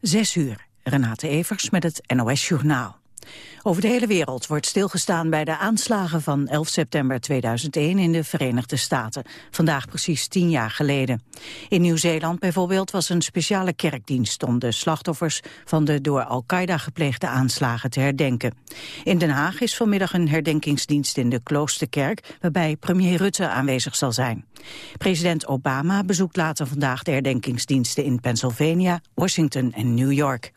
Zes uur. Renate Evers met het NOS Journaal. Over de hele wereld wordt stilgestaan bij de aanslagen van 11 september 2001 in de Verenigde Staten. Vandaag precies tien jaar geleden. In Nieuw-Zeeland bijvoorbeeld was een speciale kerkdienst om de slachtoffers van de door Al-Qaeda gepleegde aanslagen te herdenken. In Den Haag is vanmiddag een herdenkingsdienst in de Kloosterkerk waarbij premier Rutte aanwezig zal zijn. President Obama bezoekt later vandaag de herdenkingsdiensten in Pennsylvania, Washington en New York.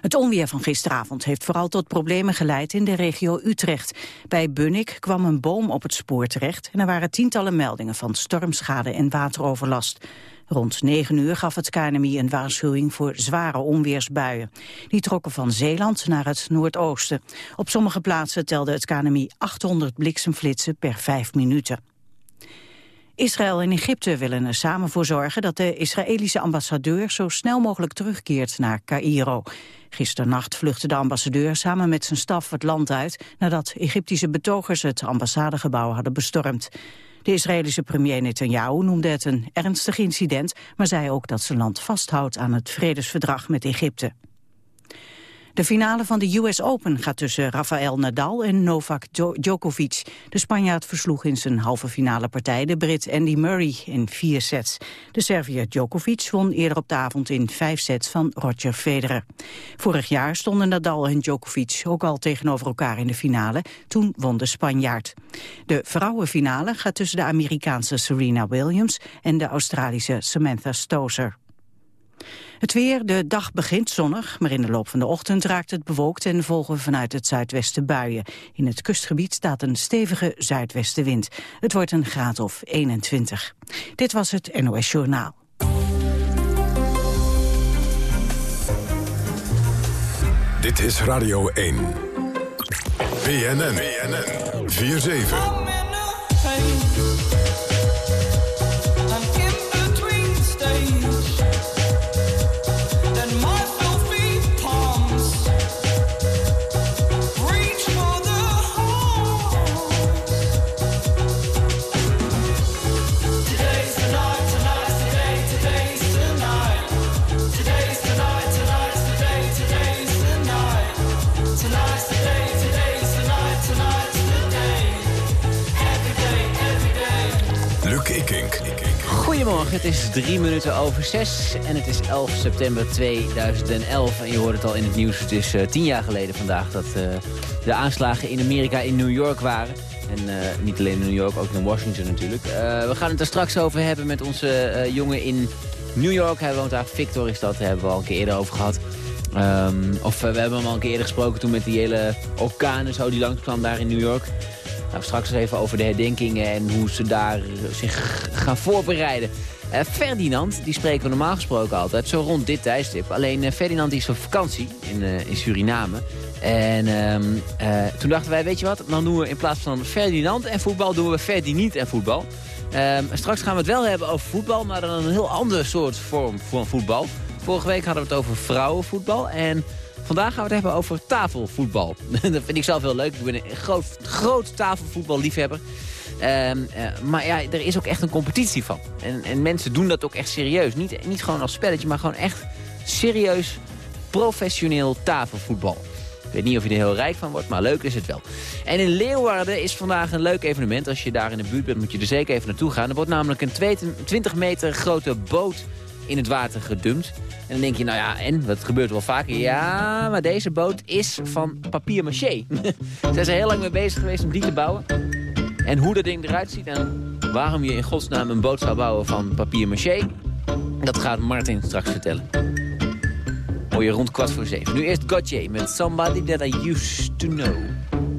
Het onweer van gisteravond heeft vooral tot problemen geleid in de regio Utrecht. Bij Bunnik kwam een boom op het spoor terecht en er waren tientallen meldingen van stormschade en wateroverlast. Rond 9 uur gaf het KNMI een waarschuwing voor zware onweersbuien. Die trokken van Zeeland naar het noordoosten. Op sommige plaatsen telde het KNMI 800 bliksemflitsen per vijf minuten. Israël en Egypte willen er samen voor zorgen dat de Israëlische ambassadeur zo snel mogelijk terugkeert naar Cairo. Gisternacht vluchtte de ambassadeur samen met zijn staf het land uit nadat Egyptische betogers het ambassadegebouw hadden bestormd. De Israëlische premier Netanyahu noemde het een ernstig incident, maar zei ook dat zijn land vasthoudt aan het vredesverdrag met Egypte. De finale van de US Open gaat tussen Rafael Nadal en Novak Djokovic. De Spanjaard versloeg in zijn halve finale partij de Brit Andy Murray in vier sets. De Serviër Djokovic won eerder op de avond in vijf sets van Roger Federer. Vorig jaar stonden Nadal en Djokovic ook al tegenover elkaar in de finale. Toen won de Spanjaard. De vrouwenfinale gaat tussen de Amerikaanse Serena Williams en de Australische Samantha Stosur. Het weer, de dag begint zonnig, maar in de loop van de ochtend raakt het bewolkt en volgen vanuit het zuidwesten buien. In het kustgebied staat een stevige zuidwestenwind. Het wordt een graad of 21. Dit was het NOS Journaal. Dit is Radio 1. BNN, BNN, 4-7. Het is drie minuten over zes en het is 11 september 2011. En je hoort het al in het nieuws, het is uh, tien jaar geleden vandaag dat uh, de aanslagen in Amerika in New York waren. En uh, niet alleen in New York, ook in Washington natuurlijk. we gaan het er straks over hebben met onze jongen in New York. Hij woont daar, Victor is dat, daar hebben we al een keer eerder over gehad. Um, of we hebben hem al een keer eerder gesproken toen met die hele orkaan en zo die langskwam daar in New York. Nou, straks even over de herdenkingen en hoe ze daar zich gaan voorbereiden. Uh, Ferdinand, die spreken we normaal gesproken altijd, zo rond dit tijdstip. Alleen uh, Ferdinand is op vakantie in, uh, in Suriname. En ehm, toen dachten wij, weet je wat, dan doen we in plaats van Ferdinand en voetbal, doen we Ferdinand en voetbal. Um, straks gaan we het wel hebben over voetbal, maar dan een heel ander soort vorm van voetbal. Vorige week hadden we het over vrouwenvoetbal en Vandaag gaan we het hebben over tafelvoetbal. dat vind ik zelf heel leuk. Ik ben een groot, groot tafelvoetballiefhebber. Um, maar ja, er is ook echt een competitie van. En, en mensen doen dat ook echt serieus. Niet, niet gewoon als spelletje, maar gewoon echt serieus professioneel tafelvoetbal. Ik weet niet of je er heel rijk van wordt, maar leuk is het wel. En in Leeuwarden is vandaag een leuk evenement. Als je daar in de buurt bent, moet je er zeker even naartoe gaan. Er wordt namelijk een 20 meter grote boot in het water gedumpt. En dan denk je, nou ja, en? Dat gebeurt wel vaker. Ja, maar deze boot is van papier maché. Ze zijn heel lang mee bezig geweest om die te bouwen. En hoe dat ding eruit ziet en waarom je in godsnaam een boot zou bouwen van papier maché... dat gaat Martin straks vertellen. Hoor je rond kwart voor zeven. Nu eerst Gotye met Somebody That I Used To Know.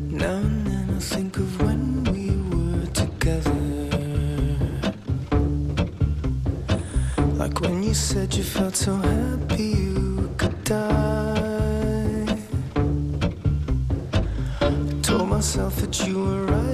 Now and then I think of when we were together Like when you said you felt so happy you could die. I told myself that you were right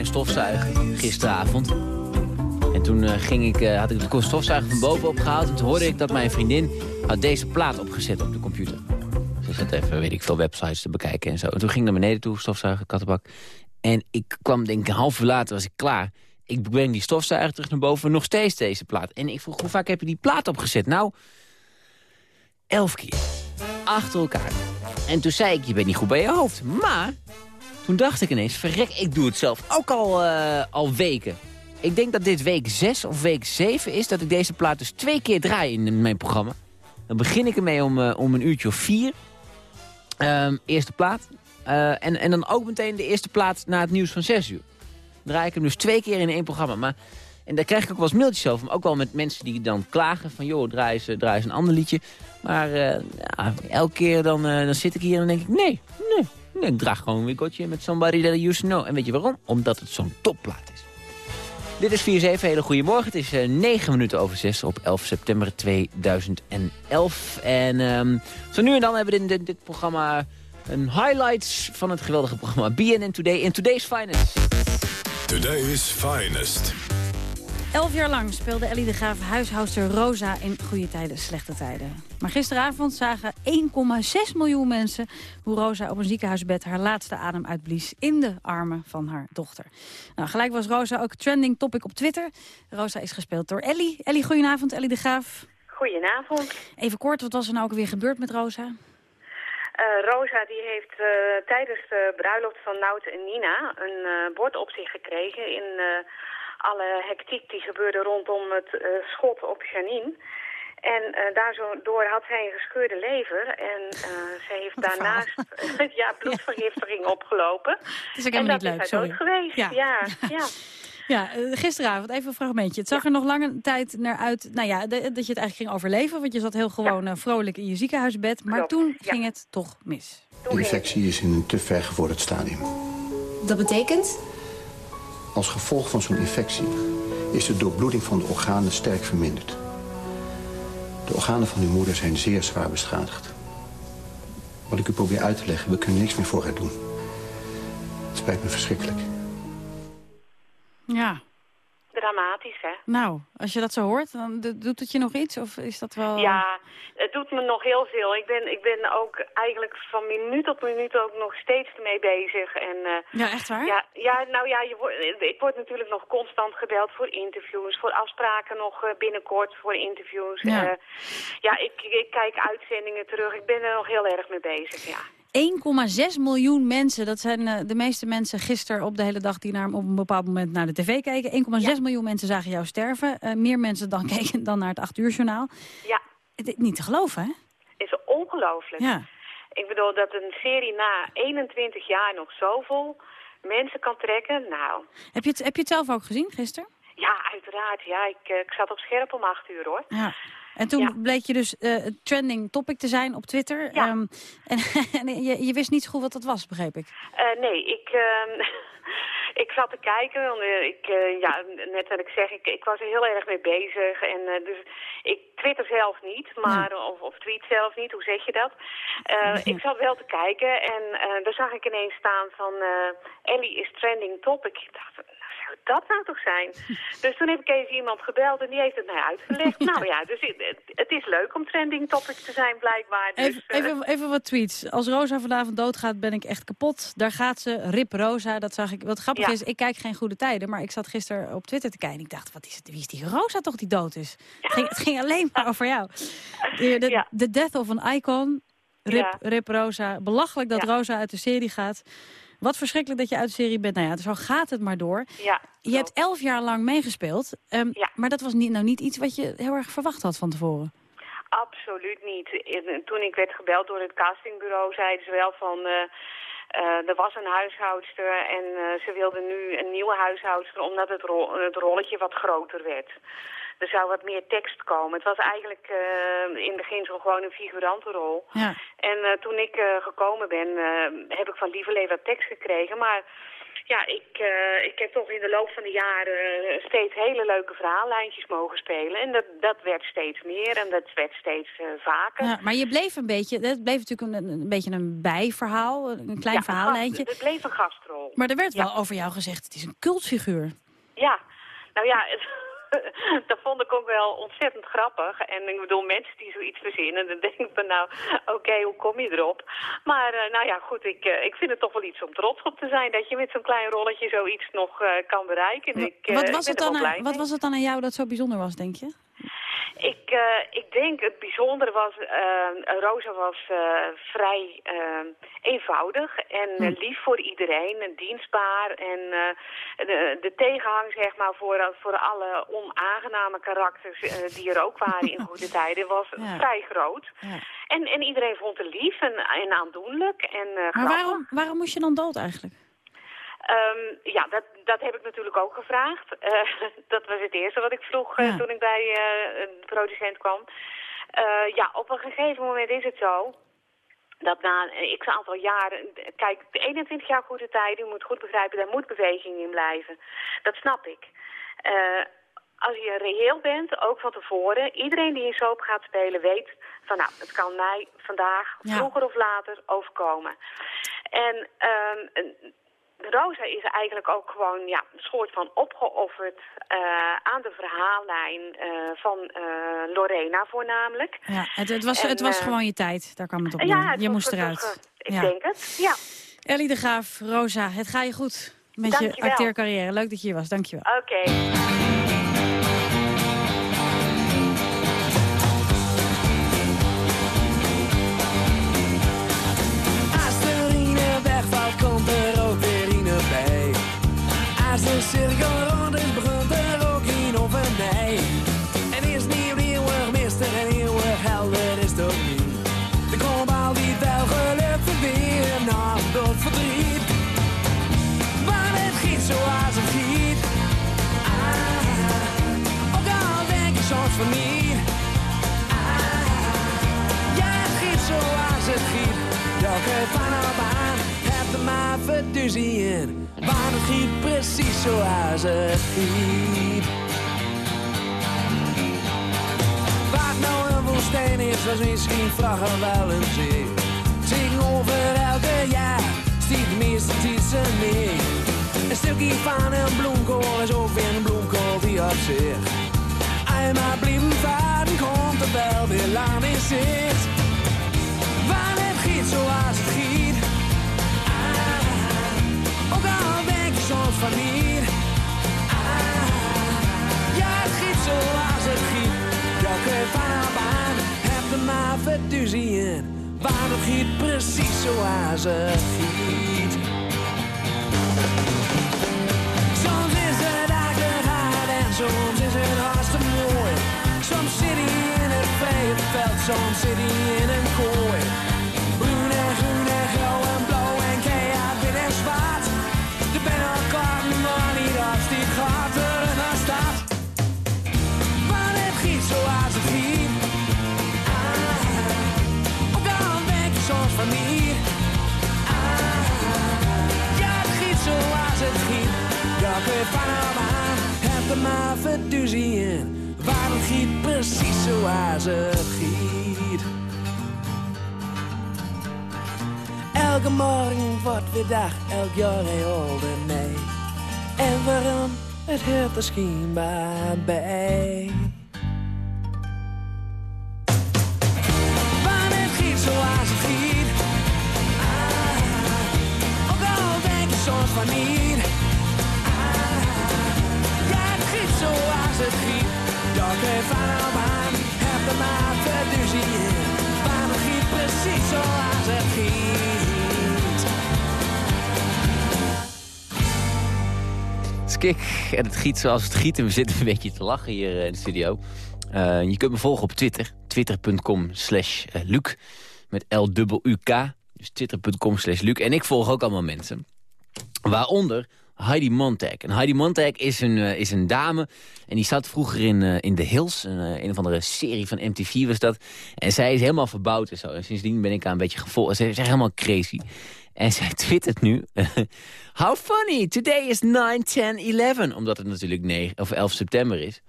en stofzuigen gisteravond. En toen uh, ging ik, uh, had ik de stofzuiger van boven opgehaald. En toen hoorde ik dat mijn vriendin had deze plaat opgezet op de computer. Ze zat even, weet ik veel, websites te bekijken en zo. En toen ging ik naar beneden toe, stofzuigen, kattenbak. En ik kwam denk ik een half uur later, was ik klaar. Ik breng die stofzuiger terug naar boven, nog steeds deze plaat. En ik vroeg, hoe vaak heb je die plaat opgezet? Nou, elf keer. Achter elkaar. En toen zei ik, je bent niet goed bij je hoofd. Maar toen dacht ik ineens, verrek, ik doe het zelf ook al, uh, al weken. Ik denk dat dit week 6 of week 7 is dat ik deze plaat dus twee keer draai in mijn programma. Dan begin ik ermee om, uh, om een uurtje of vier. Um, eerste plaat. Uh, en, en dan ook meteen de eerste plaat na het nieuws van 6 uur. Dan draai ik hem dus twee keer in één programma. Maar, en daar krijg ik ook wel eens mailtjes over. Maar ook wel met mensen die dan klagen van... joh, draai eens, draai eens een ander liedje. Maar ja, elke keer dan, dan zit ik hier en dan denk ik... nee, nee, ik draag gewoon een wikkeltje met Somebody That To Know. En weet je waarom? Omdat het zo'n topplaat is. Dit is 4-7, hele goede morgen. Het is uh, eh, 9 minuten over 6 op 11 september 2011. En um, zo nu en dan hebben we in dit, dit, programma een highlights van het geweldige programma BNN Today in Today's Finest. Today's Finest. Elf jaar lang speelde Ellie de Graaf huishoudster Rosa in goede tijden, slechte tijden. Maar gisteravond zagen 1,6 miljoen mensen hoe Rosa op een ziekenhuisbed haar laatste adem uitblies in de armen van haar dochter. Nou, gelijk was Rosa ook trending topic op Twitter. Rosa is gespeeld door Ellie. Ellie, goedenavond. Ellie de Graaf. Goedenavond. Even kort, wat was er nou ook weer gebeurd met Rosa? Uh, Rosa die heeft uh, tijdens de bruiloft van Nout en Nina een uh, bord op zich gekregen in alle hectiek die gebeurde rondom het uh, schot op Janine. En uh, daardoor had zij een gescheurde lever en uh, ze heeft daarnaast ja, bloedvergiftiging opgelopen. Dat is ook helemaal niet leuk, sorry. geweest, ja. ja, ja. Ja, gisteravond, even een fragmentje. Het zag er nog lange tijd naar uit nou ja, dat je het eigenlijk ging overleven. Want je zat heel gewoon ja. vrolijk in je ziekenhuisbed. Maar Klopt. toen ging het toch mis. De infectie is in een te vergevorderd stadium. Dat betekent? Als gevolg van zo'n infectie is de doorbloeding van de organen sterk verminderd. De organen van uw moeder zijn zeer zwaar beschadigd. Wat ik u probeer uit te leggen, we kunnen niks meer voor haar doen. Het spijt me verschrikkelijk. Ja, Dramatisch, hè? nou, als je dat zo hoort, dan doet het je nog iets? Of is dat wel... Ja, het doet me nog heel veel. Ik ben, ik ben ook eigenlijk van minuut tot minuut ook nog steeds ermee bezig. En, eh, Ja, echt waar? ja, ja, nou ja, je wordt, ik word natuurlijk nog constant gebeld voor interviews, voor afspraken nog eh, binnenkort voor interviews. Ja. Ja, ja ik, ik kijk uitzendingen terug. Ik ben er nog heel erg mee bezig, ja. 1,6 miljoen mensen, dat zijn eh, de meeste mensen gisteren op de hele dag die naar, op een bepaald moment naar de tv keken. 1,6 miljoen mensen zagen jou sterven. Eh, meer mensen dan keken dan naar het 8 uur journaal. Ja, Het niet te geloven, hè? is ongelooflijk. Ja. Ik bedoel dat een serie na 21 jaar nog zoveel mensen kan trekken. Nou, Heb je, het, heb je het zelf ook gezien gisteren? Ja, uiteraard. Ja, ik, eh, ik zat op scherp om 8 uur, hoor. Ja. En toen Ja. bleek je dus eh, trending topic te zijn op Twitter. Ja. Ehm, en en je, je wist niet zo goed wat dat was, begreep ik. Eh, nee, ik, ehm, ik zat te kijken. want, ik, ja, net wat ik zeg, ik, ik was er heel erg mee bezig. En, dus ik twitter zelf niet, maar, of, of tweet zelf niet, hoe zeg je dat? Ik zat wel te kijken en daar zag ik ineens staan van Ellie is trending topic. Ik dacht, zou dat nou toch zijn? dus toen heb ik even iemand gebeld en die heeft het mij uitgelegd. nou ja, dus het, is leuk om trending topic te zijn blijkbaar. Dus, Even, eh, even, even wat tweets. Als Rosa vanavond doodgaat, ben ik echt kapot. Daar gaat ze. Rip Rosa, dat zag ik. Wat grappig Ja. is, ik kijk geen goede tijden. Maar ik zat gisteren op Twitter te kijken. Ik dacht, wat is het, wie is die Rosa toch die dood is? Het, ging, het ging alleen maar over jou. De, death of an icon. Rip, Ja. Rip Rosa. Belachelijk dat Ja. Rosa uit de serie gaat. Wat verschrikkelijk dat je uit de serie bent. Nou ja, zo gaat het maar door. ja, Je hebt elf jaar lang meegespeeld. ehm, Ja. Maar dat was niet, nou niet iets wat je heel erg verwacht had van tevoren. Absoluut niet. In- Toen ik werd gebeld door het castingbureau zeiden ze wel van... eh, eh, er was een huishoudster en eh, ze wilde nu een nieuwe huishoudster... omdat het, ro- het rolletje wat groter werd. Er zou wat meer tekst komen. Het was eigenlijk eh, in het begin zo gewoon een figurantenrol. Ja. En eh, toen ik eh, gekomen ben, heb ik van Lieverlee wat tekst gekregen. Maar ja, ik, ik heb toch in de loop van de jaren steeds hele leuke verhaallijntjes mogen spelen. En dat, dat werd steeds meer en dat werd steeds vaker. Ja, maar je bleef een beetje, het bleef natuurlijk een, een beetje een bijverhaal, een klein Ja, verhaallijntje. Het bleef een gastrol. Maar er werd wel over jou gezegd, het is een cultfiguur. Ja, nou ja, dat vond ik ook wel ontzettend grappig. En ik bedoel, mensen die zoiets verzinnen, dan denk ik van nou, oké, hoe kom je erop? Maar eh, nou ja, goed, ik, eh, ik vind het toch wel iets om trots op te zijn... dat je met zo'n klein rolletje zoiets nog eh, kan bereiken. Ik, wat, het dan aan, was het dan aan jou dat zo bijzonder was, denk je? Ik, eh, ik denk het bijzondere was, eh, Rosa was eh, vrij eenvoudig en Hm. lief voor iedereen, en dienstbaar. En de, de tegenhang zeg maar voor, voor alle onaangename karakters die er ook waren in goede tijden was Ja. vrij groot. Ja. En, en iedereen vond het lief en, en aandoenlijk en Maar waarom, waarom moest je dan dood eigenlijk? Ehm, ja, dat, dat heb ik natuurlijk ook gevraagd. Eh, dat was het eerste wat ik vroeg eh, Ja. toen ik bij eh, de producent kwam. Ja, op een gegeven moment is het zo dat na een x aantal jaren... Kijk, de 21 jaar goede tijden, u moet goed begrijpen, daar moet beweging in blijven. Dat snap ik. Als je reëel bent, ook van tevoren, iedereen die in soap gaat spelen weet van nou, het kan mij vandaag, Ja. vroeger of later, overkomen. En ehm, een- Rosa is eigenlijk ook gewoon ja, een soort van opgeofferd eh, aan de verhaallijn eh, van eh, Lorena voornamelijk. Ja, het, het was, En, het was gewoon je tijd, daar kwam het op ja, het Je moest eruit. ik Ja. denk het, ja. Ellie de Graaf, Rosa, het gaat je goed met je acteercarrière. Leuk dat je hier was, dankjewel. Oké. Als de cirkel rond begint er ook of een nee. En is niet eeuwig mister en eeuwig helder is het ook niet. Er komt altijd wel geluk weer na dat verdriet. Maar het giet zoals het giet. Ah, ook al denk ik soms van niet. Ah, ja, het giet zoals het giet achter mij verduzien. Waar het giet precies zoals het giet. Waar nou een woestijn is, was misschien vragen wel een zee. over elke jaar stiet ziet ze mee. Een stukje van een bloemkool is ook weer een bloemkool die op zich. Einmal blieben varen komt er wel weer lang in zicht. Waar het giet zoals het giet. Van hier. Ah, ja, het giet zoals het giet. Ja, kun je van baan, heb er maar verduzien. Waar het giet precies zoals het giet. Soms is het eigenlijk hard en soms is het hartstikke mooi. Soms zit hij in het veld, soms zit hij in een kooi. Hem aan, heb er maar verduzien. Waar het giet, precies zoals het giet. Elke morgen wordt weer dag, elk jaar een oude mei. En waarom? Het hoort er schijnbaar bij. Maar het giet zoals het giet. Ah, ook al denk je soms van niet. Het giet. Ja, geen van hem aan, heb maar verduzien. Maar het giet precies zoals het giet. Skik en het giet zoals het giet. En we zitten een beetje te lachen hier eh, in de studio. Eh, je kunt me volgen op Twitter. Twitter.com slash eh, Luc. Met L-U-K. Dus twitter.com slash Luc. En ik volg ook allemaal mensen. Waaronder Heidi Montag. En Heidi Montag is een, eh, is een dame. En die zat vroeger in, eh, in The Hills. Een, eh, een of andere serie van MTV was dat. En zij is helemaal verbouwd en zo. En sindsdien ben ik haar een beetje gevolgd. Ze is helemaal crazy. En zij twittert nu... How funny, today is 9, 10, 11. Omdat het natuurlijk 9, of 11 september is.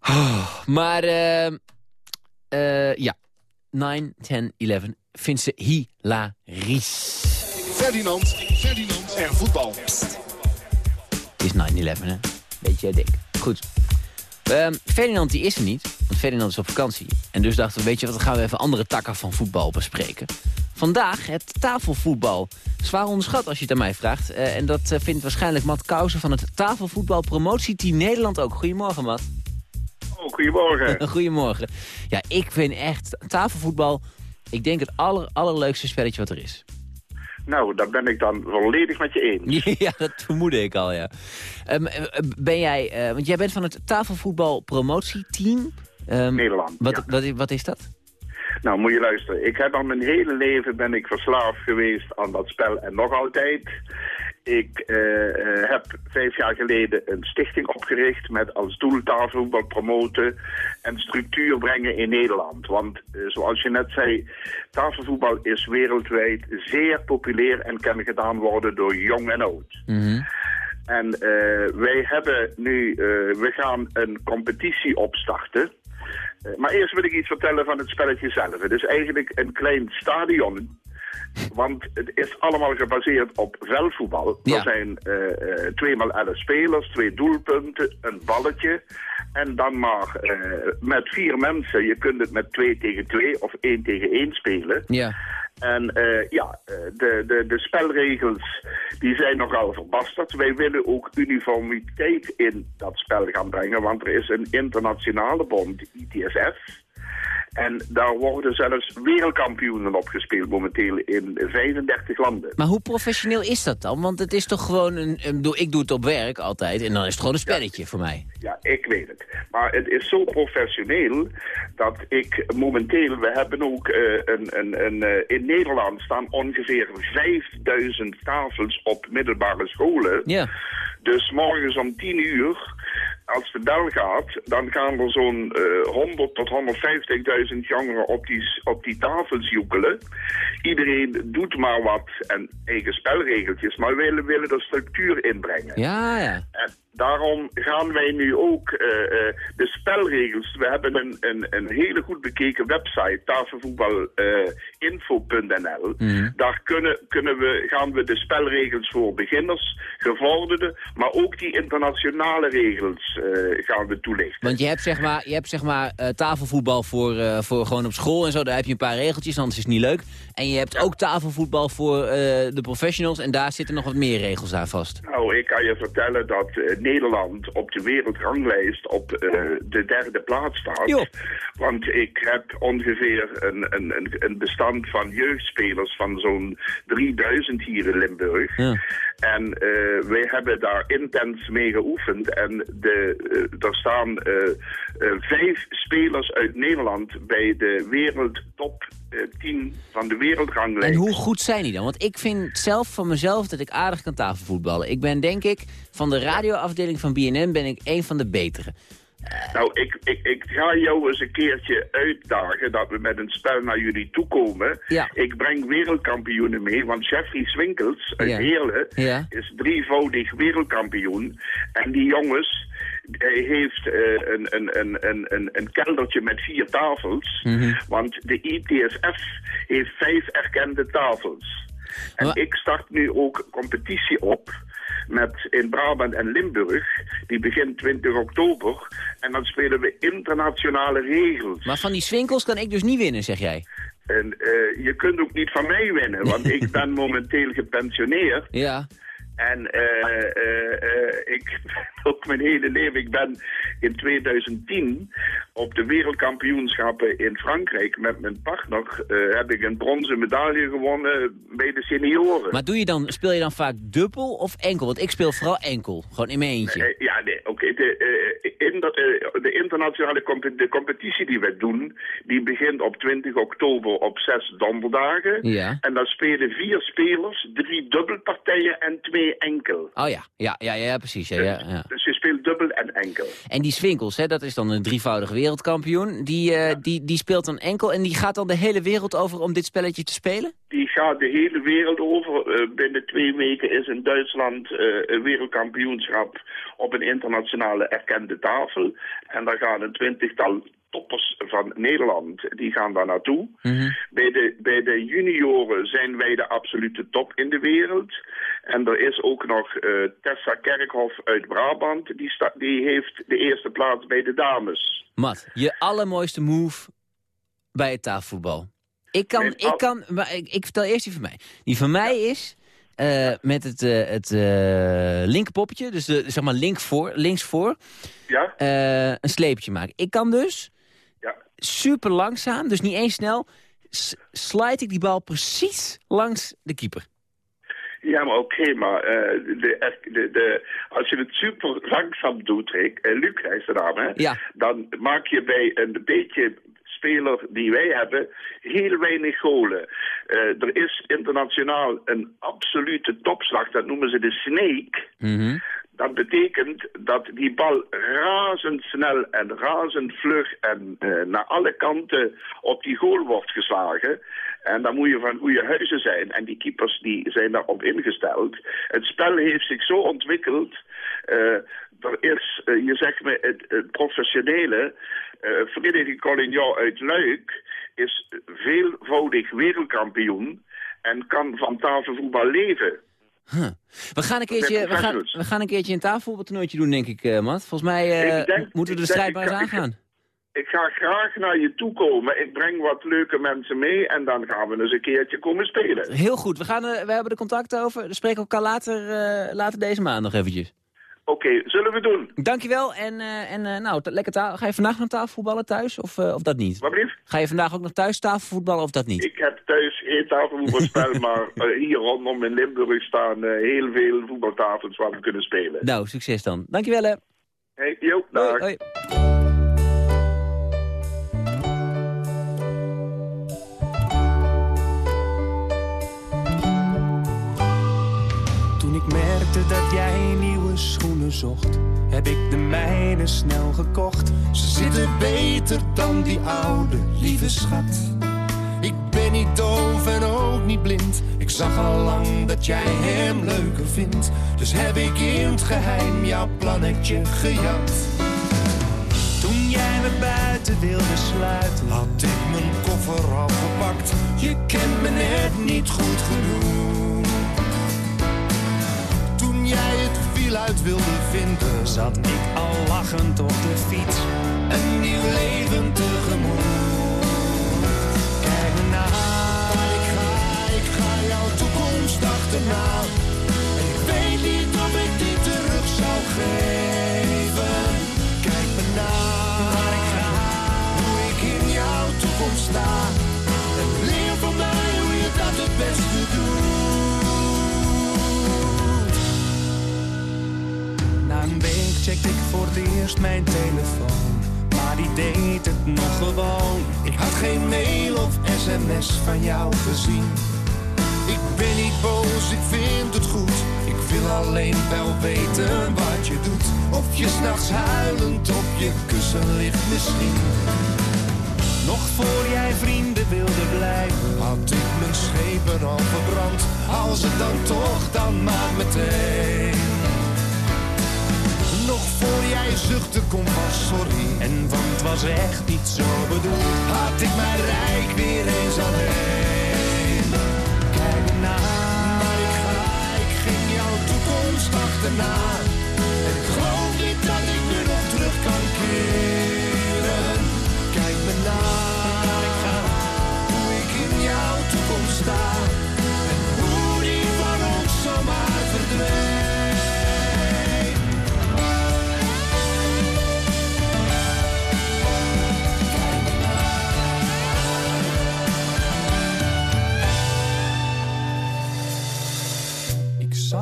Oh, maar ja, 9, 10, 11 vindt ze hilarisch. Ferdinand, Ferdinand en voetbal. Het is 9-11, hè? Beetje dik. Goed. Ehm, Ferdinand die is er niet, want Ferdinand is op vakantie. En dus dachten we, weet je wat, dan gaan we even andere takken van voetbal bespreken. Vandaag het tafelvoetbal. Zwaar onderschat als je het aan mij vraagt. Eh, en dat eh, vindt waarschijnlijk Matt Kousen van het tafelvoetbal promotieteam Nederland ook. Goedemorgen, Matt. Oh, goedemorgen. Goedemorgen. Ja, ik vind echt tafelvoetbal, ik denk het aller, allerleukste spelletje wat er is. Nou, daar ben ik dan volledig met je eens. ja, dat vermoedde ik al, ja. Ehm, eh, ben jij, eh, want jij bent van het tafelvoetbal promotieteam. Ehm, Nederland, Wat, ja. wat, wat is dat? Nou, moet je luisteren. Ik heb al mijn hele leven ben ik verslaafd geweest aan dat spel en nog altijd. Ik eh, heb vijf jaar geleden een stichting opgericht met als doel tafelvoetbal promoten en structuur brengen in Nederland. Want eh, zoals je net zei, tafelvoetbal is wereldwijd zeer populair en kan gedaan worden door jong en oud. En eh, wij hebben nu, eh, we gaan een competitie opstarten. Maar eerst wil ik iets vertellen van het spelletje zelf. Het is eigenlijk een klein stadion. Want het is allemaal gebaseerd op veldvoetbal. Ja. Er zijn eh twee maal elf spelers, twee doelpunten, een balletje. En dan maar eh, met vier mensen. Je kunt het met twee tegen twee of één tegen één spelen. Ja. En ja, de, de, de spelregels die zijn nogal verbasterd. Wij willen ook uniformiteit in dat spel gaan brengen, want er is een internationale bond, ITSF. En daar worden zelfs wereldkampioenen opgespeeld momenteel in 35 landen. Maar hoe professioneel is dat dan? Want het is toch gewoon een... ik doe het op werk altijd en dan is het gewoon een spelletje voor mij. Ja, ik weet het. Maar het is zo professioneel dat ik momenteel, we hebben ook eh, een, een, een, eh, in Nederland staan ongeveer 5000 tafels op middelbare scholen. Ja. Dus morgens om 10 uur als de bel gaat, dan gaan er zo'n eh 100 tot 150.000 jongeren op die, op die tafel joekelen. Iedereen doet maar wat en eigen spelregeltjes, maar we willen, willen er structuur inbrengen. Ja, ja. En daarom gaan wij nu ook eh, eh, de spelregels. We hebben een, een, een hele goed bekeken website, tafelvoetbalinfo.nl. Mhm. Daar kunnen, kunnen we, gaan we de spelregels voor beginners, gevorderden, maar ook die internationale regels eh, gaan we toelichten. Want je hebt zeg maar, je hebt, zeg maar eh, tafelvoetbal voor, eh, voor gewoon op school en zo. Daar heb je een paar regeltjes, anders is het niet leuk. En je hebt ook tafelvoetbal voor eh, de professionals. En daar zitten nog wat meer regels aan vast. Nou, ik kan je vertellen dat eh, Nederland op de wereldranglijst op eh, de derde plaats staat. Want ik heb ongeveer een, een, een, bestand van jeugdspelers van zo'n 3000 hier in Limburg. Ja. En wij hebben daar intens mee geoefend. En de, er staan vijf spelers uit Nederland bij de wereldtop 10 van de wereldranglijst. En hoe goed zijn die dan? Want ik vind zelf van mezelf dat ik aardig kan tafelvoetballen. Ik ben denk ik, van de radioafdeling van BNN ben ik een van de betere. Nou, ik, ik, ik ga jou eens een keertje uitdagen dat we met een spel naar jullie toe komen. Ja. Ik breng wereldkampioenen mee, want Jeffrey Swinkels uit Ja. Heerlen Ja. is drievoudig wereldkampioen. En die jongens, heeft eh, een, een, een, een, een, een keldertje met vier tafels. Mhm. Want de ITSF heeft vijf erkende tafels. En ik start nu ook competitie op met in Brabant en Limburg. Die begint 20 oktober. En dan spelen we internationale regels. Maar van die swinkels kan ik dus niet winnen, zeg jij. En eh, je kunt ook niet van mij winnen, want ik ben momenteel gepensioneerd. Ja. En eh, eh, eh, ik ook mijn hele leven, ik ben in 2010 op de wereldkampioenschappen in Frankrijk met mijn partner, heb ik een bronzen medaille gewonnen bij de senioren. Maar doe je dan, speel je dan vaak dubbel of enkel? Want ik speel vooral enkel. Gewoon in mijn eentje. Ja, nee, oké. De, in de, de internationale de competitie die we doen, die begint op 20 oktober op zes donderdagen. Ja. En dan spelen vier spelers, drie dubbelpartijen en twee enkel. Oh ja, ja, ja, ja precies. Ja, ja, ja. Dus je speelt dubbel en enkel. En die Swinkels, hè, dat is dan een drievoudig wereldkampioen. Die, eh, die, die speelt dan enkel en die gaat dan de hele wereld over om dit spelletje te spelen? Die gaat de hele wereld over. Eh, binnen twee weken is in Duitsland eh, een wereldkampioenschap op een internationale erkende tafel. En daar gaan een twintigtal toppers van Nederland, die gaan daar naartoe. bij, de, bij de junioren zijn wij de absolute top in de wereld. En er is ook nog eh, Tessa Kerkhoff uit Brabant, die, sta, die heeft de eerste plaats bij de dames. Mat, je allermooiste move bij het tafelvoetbal. Ik kan, ik kan, maar ik, ik vertel eerst die van mij. Die van mij is eh, met het, eh het linkerpoppetje, dus de, zeg maar link voor, links voor, Ja? een sleepje maken. Ik kan dus. Super langzaam, dus niet eens snel, s- slide ik die bal precies langs de keeper. Ja, maar oké, maar eh, de, de, de, als je het super langzaam doet, Rick, eh, Luc is de naam, hè? Ja. Dan maak je bij een beetje speler die wij hebben heel weinig golen. Eh, er is internationaal een absolute topslag, dat noemen ze de snake. Mhm. Dat betekent dat die bal razendsnel en razend vlug en eh, naar alle kanten op die goal wordt geslagen. En dan moet je van goede huizen zijn. En die keepers die zijn daarop ingesteld. Het spel heeft zich zo ontwikkeld. eh, er is, eh, je zegt me, het, het professionele. eh Frederik Collignon uit Luik is veelvoudig wereldkampioen. En kan van tafelvoetbal leven. Huh. We, gaan een keertje, we, gaan, we gaan een keertje een tafelvoetbaltoernooitje doen, denk ik, eh Matt. Volgens mij eh, denk- moeten we de strijd ik- ik- aangaan. Ik ga graag naar je toe komen. Ik breng wat leuke mensen mee en dan gaan we eens een keertje komen spelen. Heel goed, we, gaan, eh, we hebben de contacten over. We spreken elkaar later, eh, later deze maand nog eventjes. Oké, zullen we doen. Dankjewel en, eh, en eh, nou, lekker ga je vandaag nog tafelvoetballen thuis of, eh, of dat niet? Wat blieft? Ga je vandaag ook nog thuis tafelvoetballen of dat niet? Ik heb thuis geen tafelvoetbalspel, maar hier rondom in Limburg staan eh, heel veel voetbaltafels waar we kunnen spelen. Nou, succes dan. Dankjewel hè. Hey, jo, dag. Hoi, hoi. Toen ik merkte dat jij nieuwe heb ik de mijne snel gekocht. Ze zitten beter dan die oude lieve schat. Ik ben niet doof en ook niet blind. Ik zag al lang dat jij hem leuker vindt. Dus heb ik in het geheim jouw plannetje gejat. Toen jij me buiten wilde sluiten, had ik mijn koffer al gepakt. Je kent me net niet goed genoeg. Toen jij het wilde vinden, zat ik al lachend op de fiets. Een nieuw leven tegemoet. Kijk me na, ik ga, ik ga jouw toekomst achterna. Ik weet niet of ik die terug zou geven. Kijk me na, waar ik ga, hoe ik in jouw toekomst sta. En leer van mij hoe je dat het beste een week checkte ik voor het eerst mijn telefoon. Maar die deed het nog gewoon. Ik had geen mail of sms van jou gezien. Ik ben niet boos, ik vind het goed. Ik wil alleen wel weten wat je doet. Of je s'nachts huilend op je kussen ligt misschien. Nog voor jij vrienden wilde blijven, had ik mijn schepen al verbrand. Als het dan toch, dan maar meteen. Voor jij zuchtte kon van sorry. En want was echt niet zo bedoeld. Had ik mijn rijk weer eens alleen. Kijk na waar ik ga Ik ging jouw toekomst achterna. En ik geloof niet dat ik nu nog terug kan keren. Kijk me na waar ik ga Hoe ik in jouw toekomst sta. En hoe die van ons zomaar verdwijnt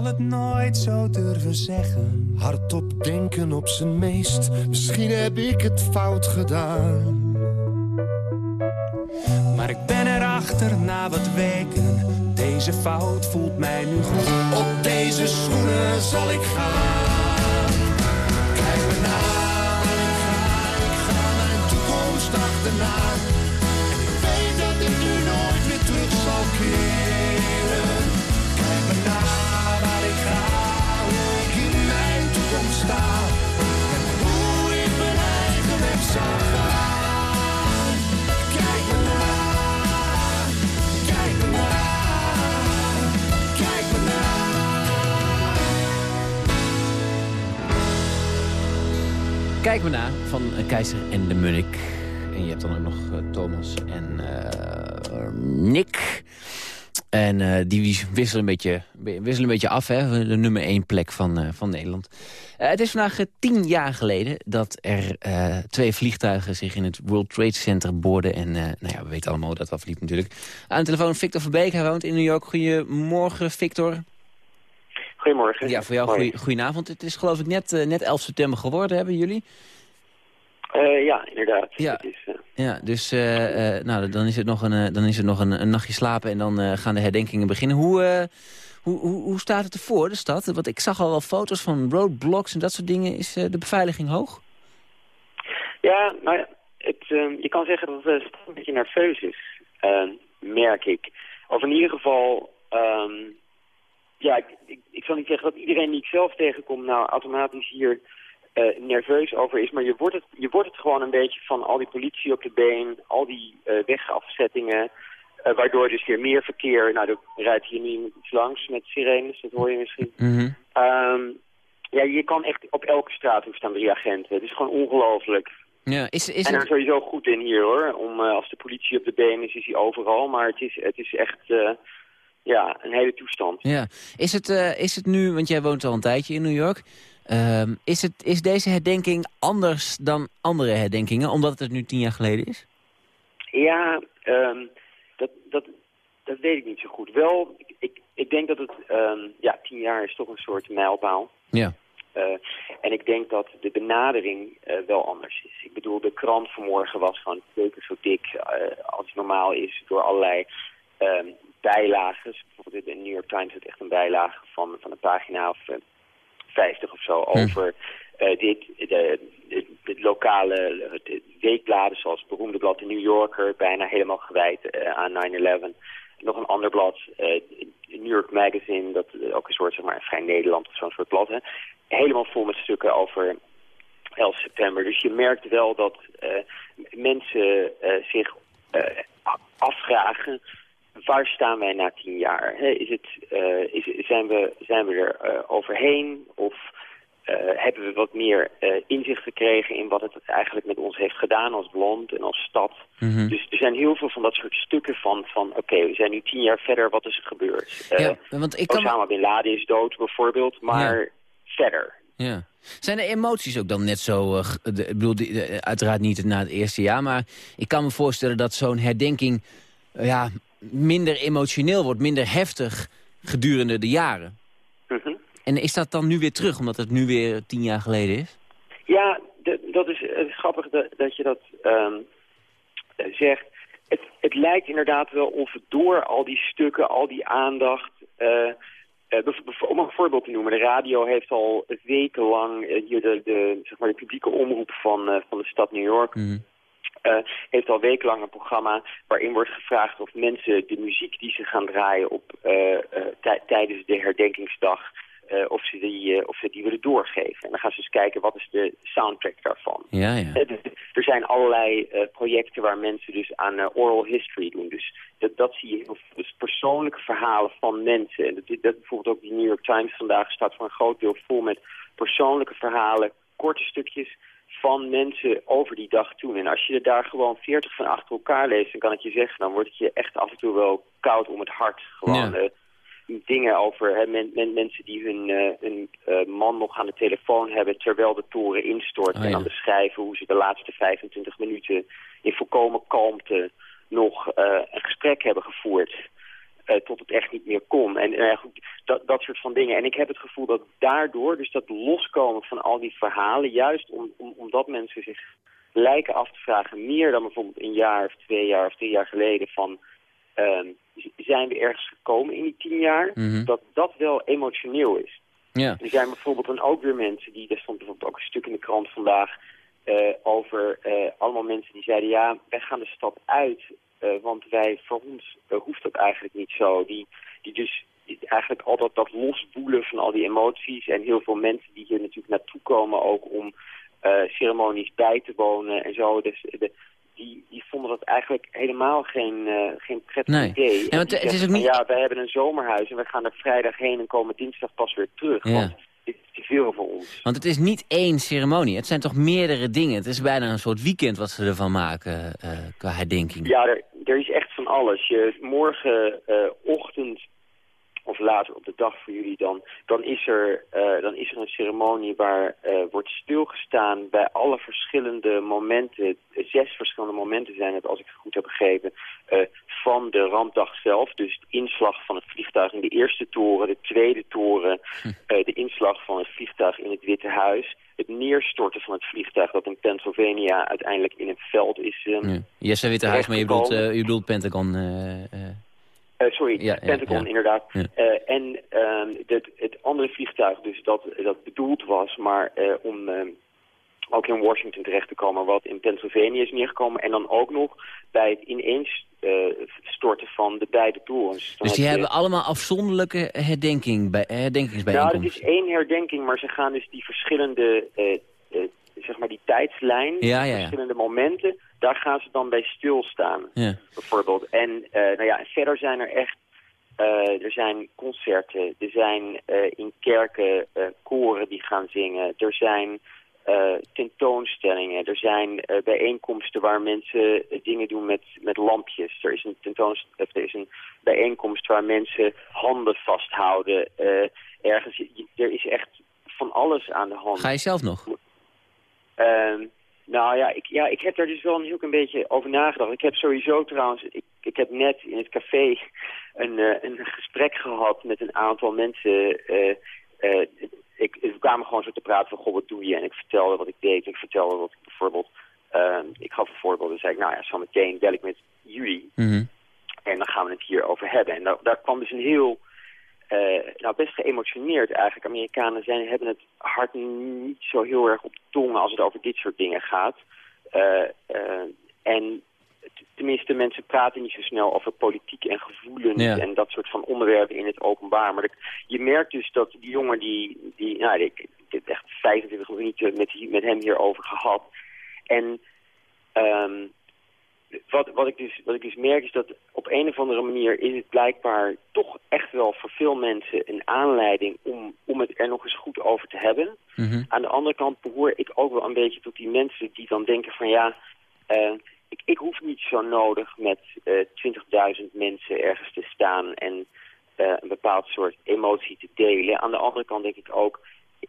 het nooit zo durven zeggen. Hardop denken op zijn meest. Misschien heb ik het fout gedaan. Maar ik ben erachter na wat weken. Deze fout voelt mij nu goed. Op deze schoenen zal ik gaan. Kijk me ik ga. Mijn toekomst achterna. En ik weet dat ik nu nooit weer terug zal keren. En hoe ik mijn eigen weg gaan. Kijk me na, kijk me na, kijk me na. Kijk me na van Keizer en de Munnik. En je hebt dan ook nog eh, Thomas en eh, Nick. En eh, die wisselen een beetje, wisselen een beetje af, hè, de nummer één plek van, eh, van Nederland. Eh, het is vandaag tien jaar geleden dat er twee vliegtuigen zich in het World Trade Center boorden. En nou ja, we weten allemaal hoe dat afliep natuurlijk. Aan de telefoon Victor Verbeek, hij woont in New York. Goedemorgen, Victor. Goedemorgen. Ja, voor jou goedenavond. Het is geloof ik net, net 11 september geworden, hebben jullie? Eh, ja, inderdaad. Ja. Het is, eh, Ja, dus eh, nou, dan is het nog, een, dan is het nog een, een nachtje slapen en dan gaan de herdenkingen beginnen. Hoe, hoe, hoe, hoe staat het ervoor, de stad? Want ik zag al wel foto's van roadblocks en dat soort dingen. Is de beveiliging hoog? ja, ja, het, eh, je kan zeggen dat de stad een beetje nerveus is, eh, merk ik. Of in ieder geval, ehm, ja, ik, ik, ik zal niet zeggen dat iedereen die ik zelf tegenkom nou automatisch hier eh, nerveus over is. Maar je wordt, het, je wordt het gewoon een beetje van al die politie op de been, al die eh, wegafzettingen. eh, waardoor dus weer meer verkeer, nou er rijdt hier nu iets langs met sirenes, dat hoor je misschien. Ehm, ja, je kan echt op elke straat staan drie agenten. Het is gewoon ongelooflijk. Ja, is, is en er het... is sowieso goed in hier hoor. Om, als de politie op de been is, is hij overal. Maar het is, het is echt ja, een hele toestand. Ja. Is, het, is het nu, want jij woont al een tijdje in New York... ehm, is, het, is deze herdenking anders dan andere herdenkingen, omdat het nu tien jaar geleden is? Ja, ehm, dat, dat, dat weet ik niet zo goed. Wel, ik, ik, ik denk dat het, ehm, ja, tien jaar is toch een soort mijlpaal. Ja. Eh, en ik denk dat de benadering eh, wel anders is. Ik bedoel, de krant vanmorgen was gewoon twee keer zo dik eh, als het normaal is door allerlei bijlagen. Bijvoorbeeld in de New York Times heeft echt een bijlage van, van een pagina of 50 of zo over dit, de, de, de lokale de weekbladen zoals het beroemde blad de New Yorker, bijna helemaal gewijd aan 9-11. Nog een ander blad, New York Magazine, dat ook een soort, zeg maar, Vrij Nederland of zo'n soort blad. Hè. Helemaal vol met stukken over 11 september. Dus je merkt wel dat mensen zich afvragen waar staan wij na tien jaar? is het, uh, is, zijn, we, zijn we er uh, overheen of uh, hebben we wat meer inzicht gekregen in wat het eigenlijk met ons heeft gedaan als land en als stad? Mm -hmm. Dus er zijn heel veel van dat soort stukken van, van oké, we zijn nu tien jaar verder, wat is er gebeurd? Ja, want ik kan... Osama Bin Laden is dood bijvoorbeeld, maar ja. verder. Ja. Zijn de emoties ook dan net zo... Uh, de, ik bedoel, de, uiteraard niet na het eerste jaar... maar ik kan me voorstellen dat zo'n herdenking... Uh, ja, minder emotioneel wordt, minder heftig gedurende de jaren. Mm -hmm. En is dat dan nu weer terug, omdat het nu weer tien jaar geleden is? Ja, dat is, grappig dat, dat je dat um, zegt. Het, het, lijkt inderdaad wel of het door al die stukken, al die aandacht... Uh, uh, om een voorbeeld te noemen, de radio heeft al wekenlang uh, hier de, de, zeg maar de publieke omroep van, van de stad New York... Mm -hmm. Uh, heeft al wekenlang een programma waarin wordt gevraagd of mensen de muziek die ze gaan draaien op, uh, uh, tijdens de herdenkingsdag, of, ze die, of ze die willen doorgeven. En dan gaan ze eens kijken wat is de soundtrack daarvan. Ja, ja. er zijn allerlei projecten waar mensen dus aan oral history doen. Dus dat, dat zie je heel veel. Dus persoonlijke verhalen van mensen. En dat, dat bijvoorbeeld ook die New York Times vandaag staat voor een groot deel vol met persoonlijke verhalen, korte stukjes van mensen over die dag toen. En als je er daar gewoon veertig van achter elkaar leest, dan kan ik je zeggen, dan wordt het je echt af en toe wel koud om het hart. Gewoon ja. uh, dingen over hè, men, men, mensen die hun, uh, hun uh, man nog aan de telefoon hebben terwijl de toren instort. Oh, ja. En dan beschrijven hoe ze de laatste 25 minuten in volkomen kalmte nog een gesprek hebben gevoerd. Uh, tot het echt niet meer kon. En uh, goed, dat, dat soort van dingen. En ik heb het gevoel dat daardoor, dus dat loskomen van al die verhalen... juist om, om, omdat mensen zich lijken af te vragen... meer dan bijvoorbeeld een jaar of twee jaar of drie jaar geleden... van uh, zijn we ergens gekomen in die tien jaar... Mm -hmm. dat dat wel emotioneel is. Ja. Er zijn bijvoorbeeld dan ook weer mensen... die er stond bijvoorbeeld ook een stuk in de krant vandaag... Uh, over allemaal mensen die zeiden... ja, wij gaan de stad uit... Uh, want wij, voor ons uh, hoeft dat eigenlijk niet zo. Die, die dus die eigenlijk altijd dat losboelen van al die emoties. En heel veel mensen die hier natuurlijk naartoe komen ook om uh, ceremonies bij te wonen en zo. Dus de, die, die vonden dat eigenlijk helemaal geen, geen prettig nee. idee. Ja, want het is ook niet... ja, wij hebben een zomerhuis en we gaan er vrijdag heen en komen dinsdag pas weer terug. Ja. Want te veel voor ons. Want het is niet één ceremonie. Het zijn toch meerdere dingen. Het is bijna een soort weekend wat ze ervan maken qua herdenking. Ja, er, er is echt van alles. Je, morgenochtend of later op de dag voor jullie dan, dan is er, uh, dan is er een ceremonie waar uh, wordt stilgestaan bij alle verschillende momenten, zes verschillende momenten zijn het als ik het goed heb begrepen, uh, van de rampdag zelf. Dus de inslag van het vliegtuig in de eerste toren, de tweede toren, hm. de inslag van het vliegtuig in het Witte Huis, het neerstorten van het vliegtuig dat in Pennsylvania uiteindelijk in een veld is... Um, ja. Jesse Witte Huis, maar je bedoelt, je bedoelt Pentagon... Uh, uh, sorry, ja, Pentagon ja, inderdaad. en um, dit, het andere vliegtuig dus dat, dat bedoeld was, maar om ook in Washington terecht te komen, wat in Pennsylvania is neergekomen. En dan ook nog bij het ineens storten van de beide torens. Dus die hebben allemaal afzonderlijke herdenking bij, herdenkingsbijeenkomsten? Nou, het is één herdenking, maar ze gaan dus die verschillende, zeg maar die tijdslijn, ja, verschillende momenten, daar gaan ze dan bij stilstaan, ja. bijvoorbeeld. En uh, nou ja, verder zijn er echt, er zijn concerten, er zijn in kerken koren die gaan zingen, er zijn... Tentoonstellingen. Er zijn bijeenkomsten waar mensen dingen doen met, met lampjes. Er is een tentoonst er is een bijeenkomst waar mensen handen vasthouden. ergens, er is echt van alles aan de hand. Ga je zelf nog? Ehm, nou ja ik, ja, ik heb daar dus wel een heel een beetje over nagedacht. Ik heb sowieso trouwens, ik, ik heb net in het café een, een gesprek gehad met een aantal mensen ik, we kwamen gewoon zo te praten van, goh, wat doe je? En ik vertelde wat ik deed. Ik vertelde wat ik bijvoorbeeld, uh, ik gaf een voorbeeld en zei ik, nou ja, zo meteen bel ik met jullie. Mm -hmm. En dan gaan we het hier over hebben. En daar, daar kwam dus een heel eh, nou, best geëmotioneerd eigenlijk. Amerikanen zijn, hebben het hart niet zo heel erg op de tong als het over dit soort dingen gaat. Eh, eh, en tenminste, mensen praten niet zo snel over politiek en gevoelens Ja. en dat soort van onderwerpen in het openbaar. Maar je merkt dus dat die jongen die, die nou, ik, heb echt 25 minuten met, met hem hierover gehad. En ehm, wat, wat, ik dus, wat ik dus merk is dat op een of andere manier is het blijkbaar toch echt wel voor veel mensen een aanleiding om, om het er nog eens goed over te hebben. Mhm. Aan de andere kant behoor ik ook wel een beetje tot die mensen die dan denken van ja, eh, ik, ik hoef niet zo nodig met eh 20.000 mensen ergens te staan en eh, een bepaald soort emotie te delen. Aan de andere kant denk ik ook,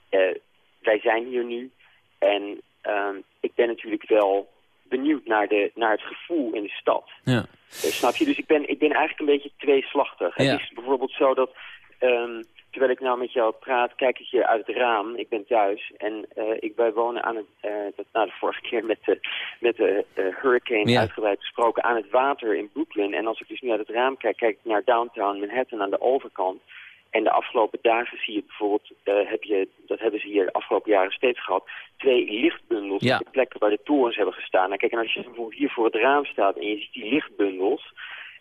eh, wij zijn hier nu en ehm, ik ben natuurlijk wel benieuwd naar, de, naar het gevoel in de stad. Ja. Eh, snap je? Dus ik ben, ik ben eigenlijk een beetje tweeslachtig. Ja. Het is bijvoorbeeld zo dat, ehm, terwijl ik nou met jou praat, kijk ik hier uit het raam. Ik ben thuis en eh, ik, wij wonen aan het, eh, dat, nou de vorige keer met de, met de eh, hurricane Ja. uitgebreid besproken, aan het water in Brooklyn. En als ik dus nu uit het raam kijk, kijk ik naar downtown Manhattan aan de overkant. En de afgelopen dagen zie je bijvoorbeeld, eh, heb je, dat hebben ze hier de afgelopen jaren steeds gehad, twee lichtbundels Ja. op de plekken waar de torens hebben gestaan. Nou, kijk, en als je bijvoorbeeld hier voor het raam staat en je ziet die lichtbundels,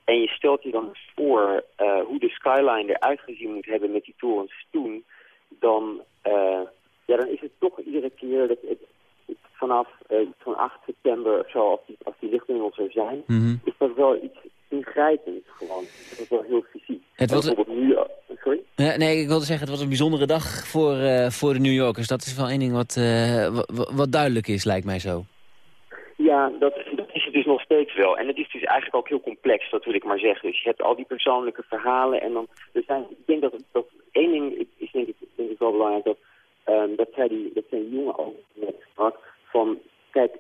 en je stelt je dan voor eh, hoe de skyline eruit gezien moet hebben met die torens toen, dan, eh, ja, dan is het toch iedere keer dat het, het vanaf eh, van 8 september of zo, als die, als die lichtbundels er zijn, Mhm. is dat wel iets ingrijpends gewoon. Dat is wel heel fysiek. Het was- bijvoorbeeld nu, eh, sorry? Nee, ik wilde zeggen, het was een bijzondere dag voor, eh, voor de New Yorkers. Dat is wel één ding wat, eh, wa- wa- wat duidelijk is, lijkt mij zo. Ja, dat, dat is het dus nog steeds wel. En het is dus eigenlijk ook heel complex, dat wil ik maar zeggen. Dus je hebt al die persoonlijke verhalen en dan... Er zijn, ik denk dat, dat één ding is, denk, ik, denk ik wel belangrijk, dat, ehm, dat, zei die, dat zijn jongen ook net sprak, van... Kijk,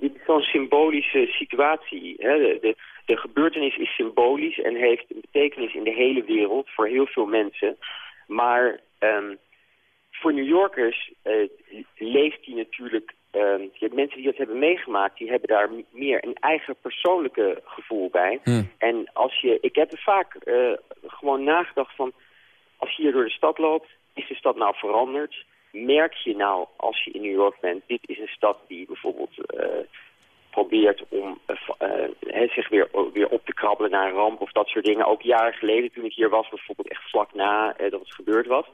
dit is zo'n symbolische situatie. Hè? De, de, de gebeurtenis is symbolisch en heeft een betekenis in de hele wereld voor heel veel mensen. Maar ehm, voor New Yorkers eh, leeft die natuurlijk... ehm, mensen die dat hebben meegemaakt, die hebben daar meer een eigen persoonlijke gevoel bij. Hm. En als je, ik heb er vaak eh, gewoon nagedacht van, als je hier door de stad loopt, is de stad nou veranderd? Merk je nou, als je in New York bent, dit is een stad die bijvoorbeeld eh, probeert om eh, eh, zich weer, weer op te krabbelen naar een ramp of dat soort dingen. Ook jaren geleden toen ik hier was, bijvoorbeeld echt vlak na eh, dat het gebeurd was.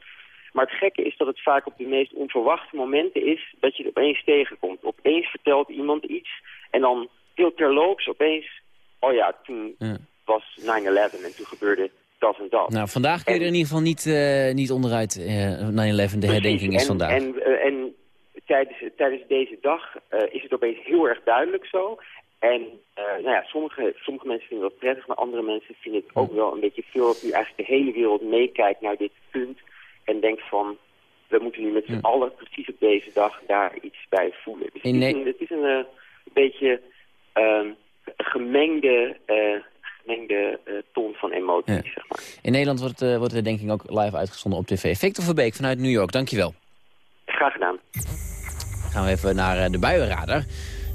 Maar het gekke is dat het vaak op de meest onverwachte momenten is dat je het opeens tegenkomt. Opeens vertelt iemand iets en dan heel terloops opeens, oh ja, toen Ja. was 9-11 en toen gebeurde dat en dat. Nou, vandaag kun je er in ieder geval niet, niet onderuit. eh 9-11, de herdenking is en, vandaag. En, en tijdens, tijdens deze dag eh, is het opeens heel erg duidelijk zo. En eh, nou ja, sommige, sommige mensen vinden dat prettig, maar andere mensen vinden het ook wel een beetje veel... dat nu eigenlijk de hele wereld meekijkt naar dit punt en denkt van... we moeten nu met z'n allen precies op deze dag daar iets bij voelen. Dus In het, is een, het is een eh, beetje ehm, gemengde, eh, gemengde eh, ton van emoties, Ja. zeg maar. In Nederland wordt, eh, wordt de herdenking ook live uitgezonden op tv. Victor Verbeek vanuit New York, dankjewel. Graag gedaan. Gaan we even naar eh, de buienradar.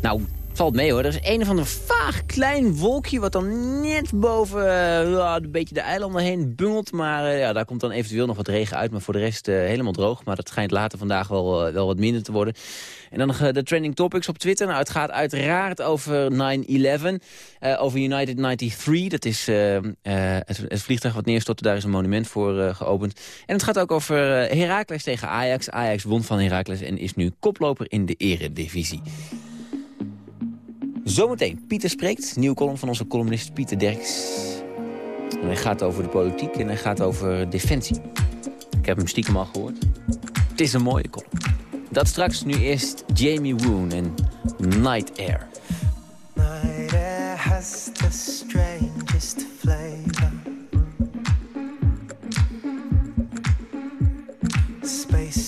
Nou, valt mee hoor. Er is een of ander vaag klein wolkje... wat dan net boven eh, een beetje de eilanden heen bungelt. Maar eh, ja, daar komt dan eventueel nog wat regen uit. Maar voor de rest eh, helemaal droog. Maar dat schijnt later vandaag wel, wel wat minder te worden. En dan nog de trending topics op Twitter. Nou, het gaat uiteraard over 9-11. eh, over United 93. Dat is het, het vliegtuig wat neerstortte. Daar is een monument voor geopend. En het gaat ook over Heracles tegen Ajax. Ajax won van Heracles en is nu koploper in de eredivisie. Zometeen, Pieter spreekt. Nieuwe column van onze columnist Pieter Derks. En hij gaat over de politiek en hij gaat over defensie. Ik heb hem stiekem al gehoord. Het is een mooie column. Dat straks nu eerst Jamie Woon en Night Air. Night air has the strangest flavor. Space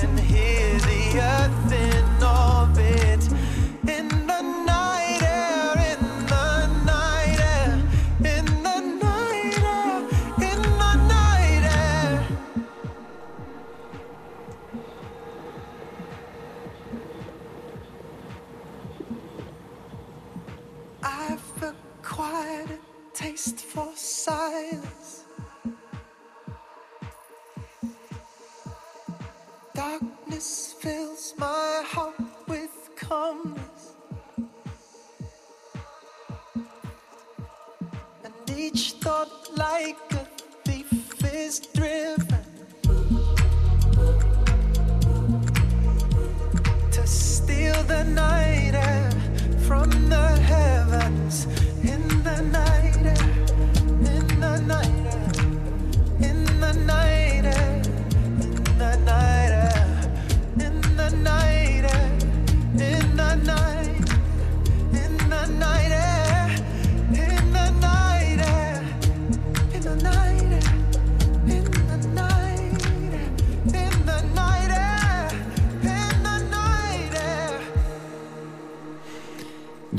can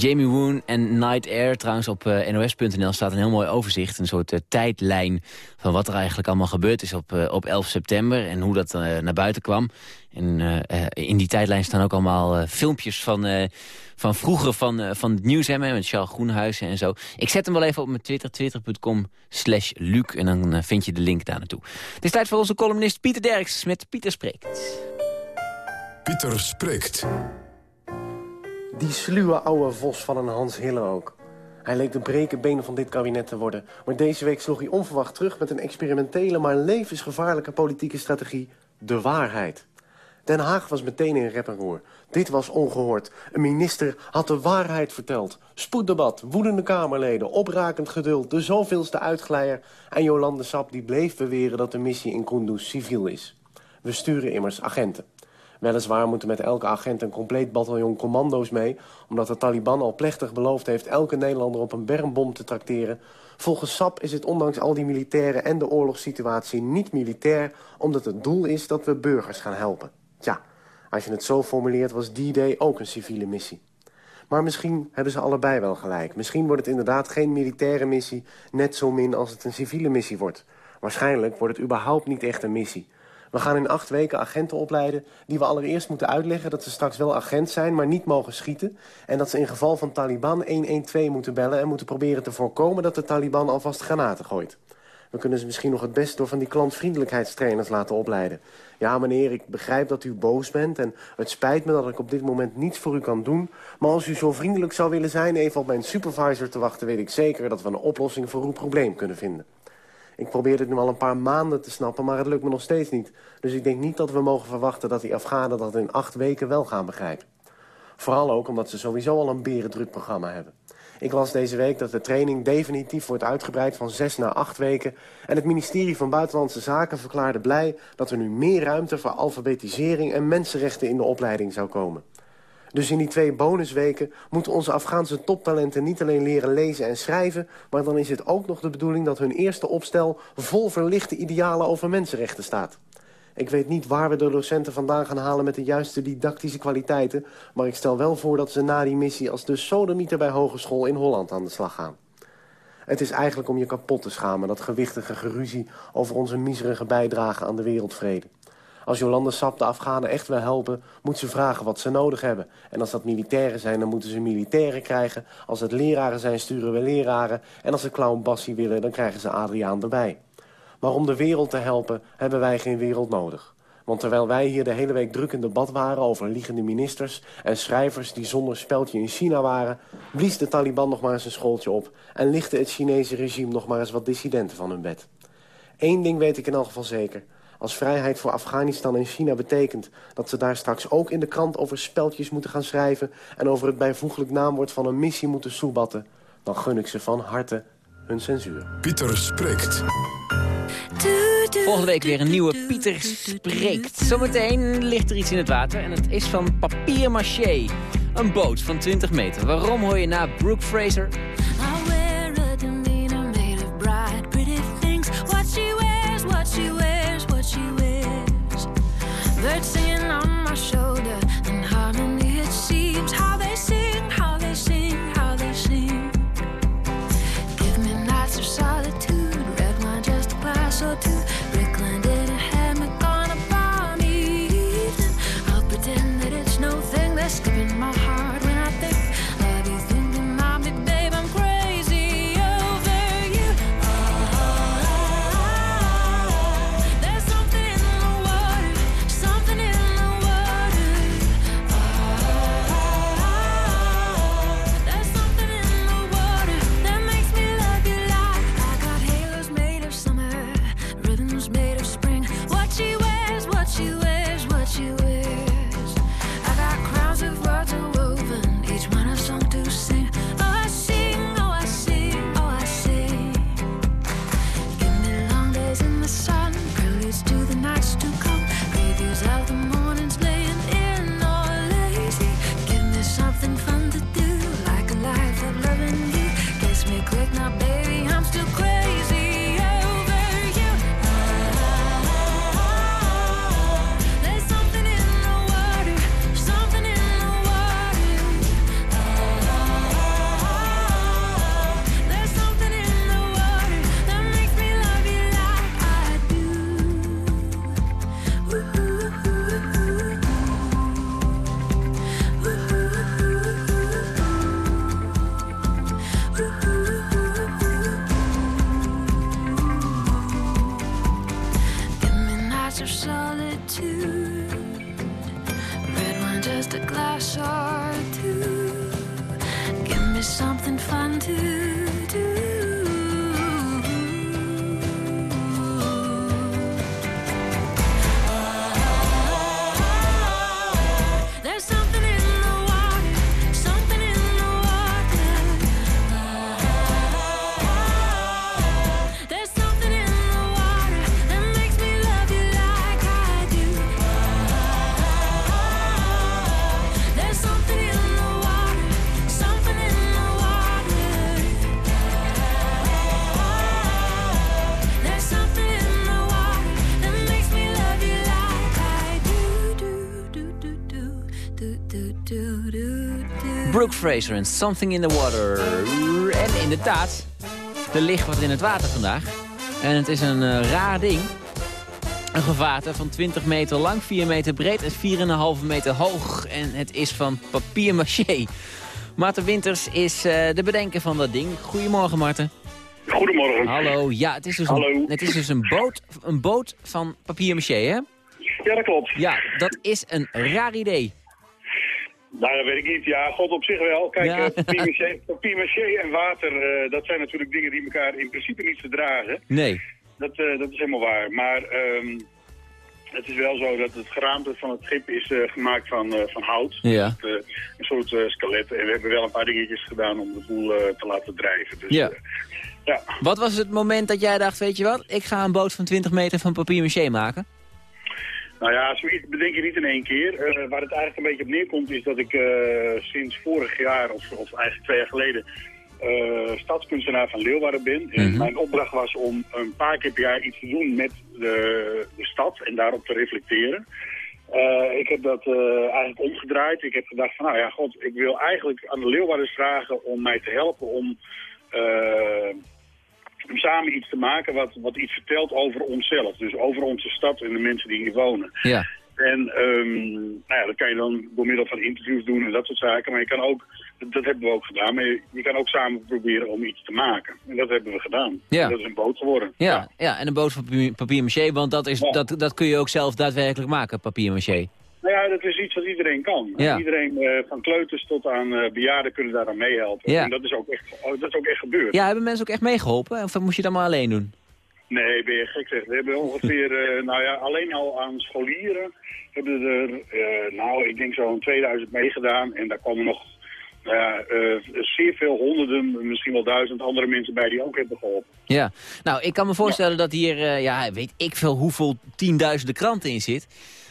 Jamie Woon en Night Air. Trouwens op eh, nos.nl staat een heel mooi overzicht. Een soort eh, tijdlijn van wat er eigenlijk allemaal gebeurd is op, eh, op 11 september. En hoe dat naar buiten kwam. En in die tijdlijn staan ook allemaal filmpjes van, van vroeger van, van het nieuws. Hè, met Charles Groenhuizen en zo. Ik zet hem wel even op mijn Twitter. Twitter.com slash Luc. En dan vind je de link daar naartoe. Het is tijd voor onze columnist Pieter Derks met Pieter Spreekt. Pieter spreekt. Die sluwe oude vos van een Hans Hille ook. Hij leek de breke benen van dit kabinet te worden. Maar deze week sloeg hij onverwacht terug met een experimentele... maar levensgevaarlijke politieke strategie. De waarheid. Den Haag was meteen in rep en roer. Dit was ongehoord. Een minister had de waarheid verteld. Spoeddebat, woedende Kamerleden, oprakend geduld... de zoveelste uitglijder. En Jolande Sap die bleef beweren dat de missie in Kunduz civiel is. We sturen immers agenten. Weliswaar moeten met elke agent een compleet bataljon commando's mee... omdat de Taliban al plechtig beloofd heeft elke Nederlander op een bermbom te trakteren. Volgens SAP is het ondanks al die militairen en de oorlogssituatie niet militair... omdat het doel is dat we burgers gaan helpen. Tja, als je het zo formuleert was D-Day ook een civiele missie. Maar misschien hebben ze allebei wel gelijk. Misschien wordt het inderdaad geen militaire missie... net zo min als het een civiele missie wordt. Waarschijnlijk wordt het überhaupt niet echt een missie... We gaan in acht weken agenten opleiden die we allereerst moeten uitleggen... dat ze straks wel agent zijn, maar niet mogen schieten... en dat ze in geval van Taliban 112 moeten bellen... en moeten proberen te voorkomen dat de Taliban alvast granaten gooit. We kunnen ze misschien nog het best door van die klantvriendelijkheidstrainers laten opleiden. Ja, meneer, ik begrijp dat u boos bent... en het spijt me dat ik op dit moment niets voor u kan doen... maar als u zo vriendelijk zou willen zijn even op mijn supervisor te wachten... weet ik zeker dat we een oplossing voor uw probleem kunnen vinden. Ik probeer dit nu al een paar maanden te snappen, maar het lukt me nog steeds niet. Dus ik denk niet dat we mogen verwachten dat die Afghanen dat in acht weken wel gaan begrijpen. Vooral ook omdat ze sowieso al een berendruk programma hebben. Ik las deze week dat de training definitief wordt uitgebreid van zes naar acht weken. En het ministerie van Buitenlandse Zaken verklaarde blij dat er nu meer ruimte voor alfabetisering en mensenrechten in de opleiding zou komen. Dus in die twee bonusweken moeten onze Afghaanse toptalenten niet alleen leren lezen en schrijven... maar dan is het ook nog de bedoeling dat hun eerste opstel... vol verlichte idealen over mensenrechten staat. Ik weet niet waar we de docenten vandaan gaan halen met de juiste didactische kwaliteiten... maar ik stel wel voor dat ze na die missie als de sodemieter bij hogeschool in Holland aan de slag gaan. Het is eigenlijk om je kapot te schamen, dat gewichtige geruzie... over onze miserige bijdrage aan de wereldvrede. Als Jolande Sap de Afghanen echt wil helpen, moet ze vragen wat ze nodig hebben. En als dat militairen zijn, dan moeten ze militairen krijgen. Als het leraren zijn, sturen we leraren. En als ze clown Bassie willen, dan krijgen ze Adriaan erbij. Maar om de wereld te helpen, hebben wij geen wereld nodig. Want terwijl wij hier de hele week druk in debat waren over liegende ministers... en schrijvers die zonder speldje in China waren... blies de Taliban nog maar eens een schooltje op... en lichtte het Chinese regime nog maar eens wat dissidenten van hun bed. Eén ding weet ik in elk geval zeker... Als vrijheid voor Afghanistan en China betekent dat ze daar straks ook in de krant over speltjes moeten gaan schrijven... en over het bijvoeglijk naamwoord van een missie moeten soebatten... dan gun ik ze van harte hun censuur. Pieter spreekt. Volgende week weer een nieuwe Pieter Spreekt. Zometeen ligt er iets in het water en het is van papier maché. een boot van 20 meter. Waarom hoor je na Brooke Fraser? To. Brooke Fraser en Something in the Water. En inderdaad, er ligt wat in het water vandaag. En het is een eh, raar ding. Een gevaarte van 20 meter lang, 4 meter breed en 4,5 meter hoog. En het is van papier maché. Maarten Winters is eh, de bedenker van dat ding. Goedemorgen, Marten. Goedemorgen. Hallo. Ja, het is dus, Hallo. Een, het is dus een, boot, een boot van papier maché, hè? Ja, dat klopt. Ja, dat is een raar idee. Nou, dat weet ik niet. Ja, God op zich wel. Kijk, Ja. papier-maché en water, eh, dat zijn natuurlijk dingen die elkaar in principe niet verdragen. Nee. Dat, eh, dat is helemaal waar. Maar ehm, het is wel zo dat het geraamte van het schip is gemaakt van, van hout. Ja. Een soort skelet. En we hebben wel een paar dingetjes gedaan om de boel te laten drijven. Dus, Ja. ja. Wat was het moment dat jij dacht, weet je wat, ik ga een boot van 20 meter van papier maken? Nou ja, zoiets bedenk je niet in één keer. Eh, waar het eigenlijk een beetje op neerkomt is dat ik eh, sinds vorig jaar, of, of eigenlijk twee jaar geleden, eh, stadskunstenaar van Leeuwarden ben. En Mhm. mijn opdracht was om een paar keer per jaar iets te doen met de, de stad en daarop te reflecteren. Ik heb dat eigenlijk omgedraaid. Ik heb gedacht van, nou ja, god, ik wil eigenlijk aan de Leeuwarders vragen om mij te helpen om... om samen iets te maken wat, wat iets vertelt over onszelf. Dus over onze stad en de mensen die hier wonen. Ja. En ehm, nou ja, dat kan je dan door middel van interviews doen en dat soort zaken. Maar je kan ook, dat, hebben we ook gedaan, maar je, je kan ook samen proberen om iets te maken. En dat hebben we gedaan. Ja. En dat is een boot geworden. Ja, ja. en een boot van papier, papier maché, want dat, is, dat, dat kun je ook zelf daadwerkelijk maken, papier maché. Nou ja, dat is iets wat iedereen kan. Ja. Iedereen, eh, van kleuters tot aan eh, bejaarden, kunnen daar aan meehelpen. Ja. En dat is, ook echt, oh, dat is ook echt gebeurd. Ja, hebben mensen ook echt meegeholpen? Of moest je dat maar alleen doen? Nee, ben je gek zeg. We hebben ongeveer, eh, nou ja, alleen al aan scholieren hebben er, nou, ik denk zo'n 2000 meegedaan. En daar komen nog nou ja, zeer veel honderden, misschien wel duizend andere mensen bij die ook hebben geholpen. Ja, nou, ik kan me voorstellen dat hier, ja, weet ik veel hoeveel tienduizenden kranten in zit.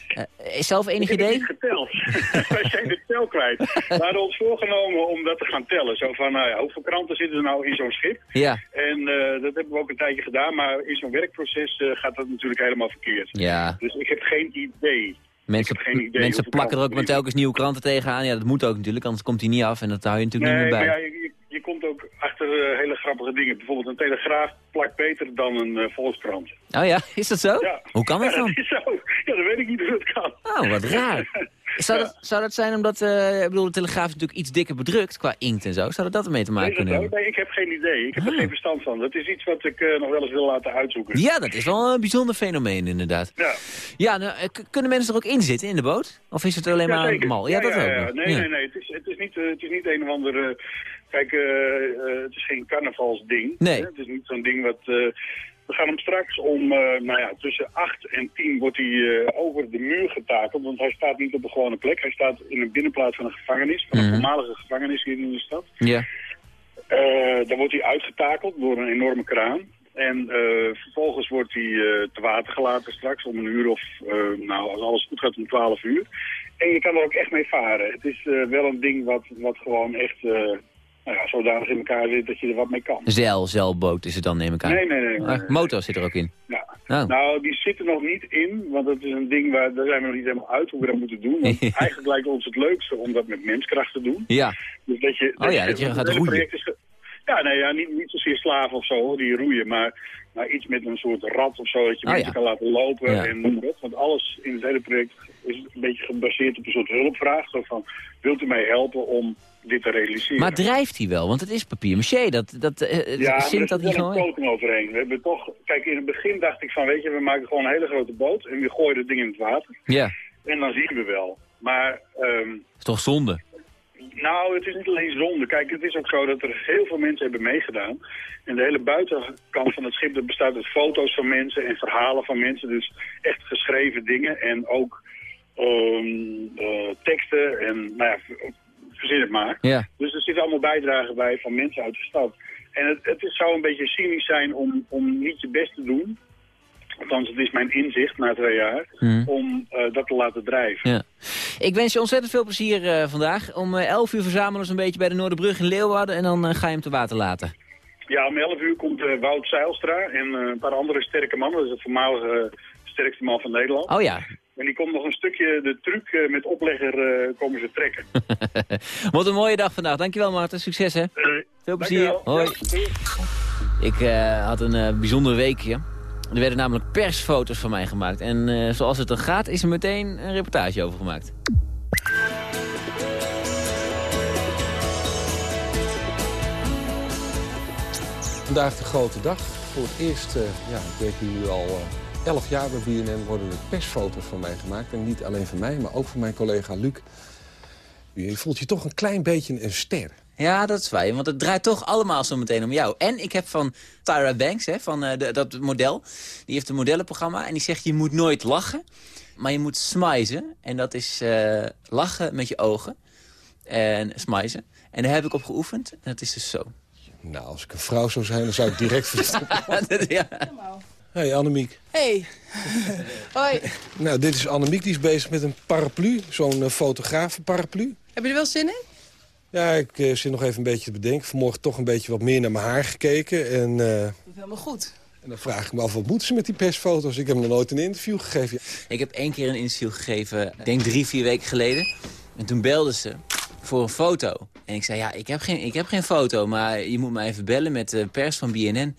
Eh, zelf enig ik heb idee? het niet geteld. Wij zijn de tel kwijt. We hadden ons voorgenomen om dat te gaan tellen. Zo van, nou ja, hoeveel kranten zitten er nou in zo'n schip? Ja. En eh, dat hebben we ook een tijdje gedaan. Maar in zo'n werkproces eh, gaat dat natuurlijk helemaal verkeerd. Ja. Dus ik heb geen idee. Mensen, Ik heb mensen plakken er ook maar telkens nieuwe kranten tegenaan. Ja, dat moet ook natuurlijk, anders komt hij niet af. En dat hou je natuurlijk Nee, niet meer bij. ja, je- je komt ook achter eh, hele grappige dingen. Bijvoorbeeld een telegraaf plakt beter dan een eh, volkskrant. Oh ja, is dat zo? Ja. Hoe kan dat Ja, dan? dat is zo. Ja, dat weet ik niet hoe dat kan. Oh, wat raar. Zou dat, zou dat zijn omdat, eh, ik bedoel, de Telegraaf is natuurlijk iets dikker bedrukt qua inkt en zo. Zou dat dat ermee te maken Nee, kunnen hebben? nee, ik heb geen idee. Ik heb er Ah. geen verstand van. Dat is iets wat ik nog wel eens wil laten uitzoeken. Ja, dat is wel een bijzonder fenomeen inderdaad. Ja. Ja, nou, kunnen mensen er ook in zitten in de boot? Of is het alleen maar een mal? Ja, dat ook. ja. Nee, Ja. nee, nee. Het is, het is, niet, het is niet een of ander... kijk, eh, eh, het is geen carnavalsding. Nee. Hè? Het is niet zo'n ding wat... eh, we gaan hem straks om, nou ja, tussen 8 en 10 wordt hij over de muur getakeld. Want hij staat niet op een gewone plek. Hij staat in een binnenplaats van een gevangenis. Van een Mhm. voormalige gevangenis hier in de stad. Ja. Dan wordt hij uitgetakeld door een enorme kraan. En vervolgens wordt hij te water gelaten straks om een uur of, nou als alles goed gaat om 12 uur. En je kan er ook echt mee varen. Het is wel een ding wat, wat gewoon echt nou ja, zodanig in elkaar zit dat je er wat mee kan. Zeil, zeilboot is het dan, neem ik aan. Nee, nee, nee. nee, Ah, motor zit er ook in. Ja. Oh. Nou, die zitten nog niet in, want dat is een ding waar daar zijn we nog niet helemaal uit hoe we dat moeten doen. Want eigenlijk lijkt ons het leukste om dat met menskracht te doen. Ja. Dus dat je, Oh ja, dat je gaat roeien. project is ja, nee, ja, niet, niet zozeer slaven of zo, die roeien, maar, maar iets met een soort rad of zo, dat je Oh mensen ja. kan laten lopen Ja. en noem op. Want alles in het hele project is een beetje gebaseerd op een soort hulpvraag. Zo van, wilt u mij helpen om dit te realiseren? Maar drijft hij wel? Want het is papier-maché. Dat, dat, eh, ja, dat er niet gewoon een weg? coating overheen. We hebben toch, kijk, in het begin dacht ik van, weet je, we maken gewoon een hele grote boot en we gooien het ding in het water. Ja, En dan zien we wel. Maar ehm, is toch zonde? nou, het is niet alleen zonde. Kijk, het is ook zo dat er heel veel mensen hebben meegedaan. En de hele buitenkant van het schip dat bestaat uit foto's van mensen en verhalen van mensen. Dus echt geschreven dingen en ook ehm, eh, teksten en nou ja, verzin het maar. Ja. Dus er zitten allemaal bijdragen bij van mensen uit de stad. En het, het is- zou een beetje cynisch zijn om, om niet je best te doen. Althans, het is mijn inzicht na twee jaar. Mhm. Om eh, dat te laten drijven. Ja. Ik wens je ontzettend veel plezier eh, vandaag. Om eh, 11 uur verzamelen we een beetje bij de Noorderbrug in Leeuwarden. En dan ga je hem te water laten. Ja, om 11 uur komt Wout Zeilstra en een paar andere sterke mannen. Dat is het voormalige sterkste man van Nederland. Oh ja. En die komt nog een stukje de truc eh, met oplegger eh, komen ze trekken. Wat een mooie dag vandaag. Dankjewel Maarten. Succes hè. Veel plezier. Hoi. Ik eh, had een eh, bijzonder weekje. Er werden namelijk persfoto's van mij gemaakt. En eh, zoals het dan gaat, is er meteen een reportage over gemaakt. Vandaag de grote dag. Voor het eerst, eh, ja, ik werk nu al 11 jaar bij BNN, worden er persfoto's van mij gemaakt. En niet alleen van mij, maar ook van mijn collega Luc. Je voelt je toch een klein beetje een ster. Ja, dat is waar. Want het draait toch allemaal zo meteen om jou. En ik heb van Tyra Banks, hè, van eh, de- dat model... die heeft een modellenprogramma en die zegt... je moet nooit lachen, maar je moet smizen. En dat is eh, lachen met je ogen. En smizen. En daar heb ik op geoefend. En dat is dus zo. Nou, als ik een vrouw zou zijn, dan zou ik direct verstoppen. ja. Hey Annemiek. Hey. Hoi. Nou, dit is Annemiek, die is bezig met een paraplu. Zo'n uh, fotografenparaplu. Heb je er wel zin in? Ja, ik eh, zit nog even een beetje te bedenken. Vanmorgen toch een beetje wat meer naar mijn haar gekeken. En, eh, Dat is helemaal goed. en dan vraag ik me af, wat moeten ze met die persfoto's? Ik heb nog nooit een interview gegeven. Ik heb één keer een interview gegeven, ik denk drie, vier weken geleden. En toen belden ze voor een foto. En ik zei, ja, ik heb geen, ik heb geen foto, maar je moet me even bellen met de pers van BNN.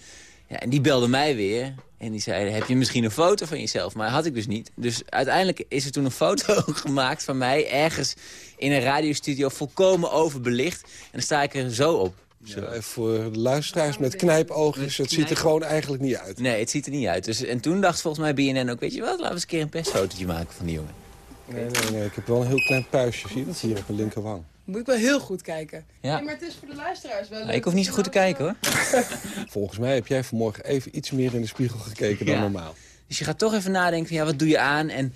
Ja, en die belde mij weer. En die zei, heb je misschien een foto van jezelf? Maar had ik dus niet. Dus uiteindelijk is er toen een foto gemaakt van mij... ergens in een radiostudio volkomen overbelicht. En dan sta ik er zo op. Zo, even voor de luisteraars met knijpoogjes. Het ziet er gewoon eigenlijk niet uit. Nee, het ziet er niet uit. Dus, en toen dacht volgens mij BNN ook, weet je wat... laten we eens een keer een persfotootje maken van die jongen. Nee, nee, nee. Ik heb wel een heel klein puistje. Zie je dat hier op mijn linkerwang? Moet ik wel heel goed kijken. Ja. Nee, maar het is voor de luisteraars wel leuk. ik hoef niet zo goed te kijken, hoor. Volgens mij heb jij vanmorgen even iets meer in de spiegel gekeken dan Ja. normaal. Dus je gaat toch even nadenken van, ja, wat doe je aan? En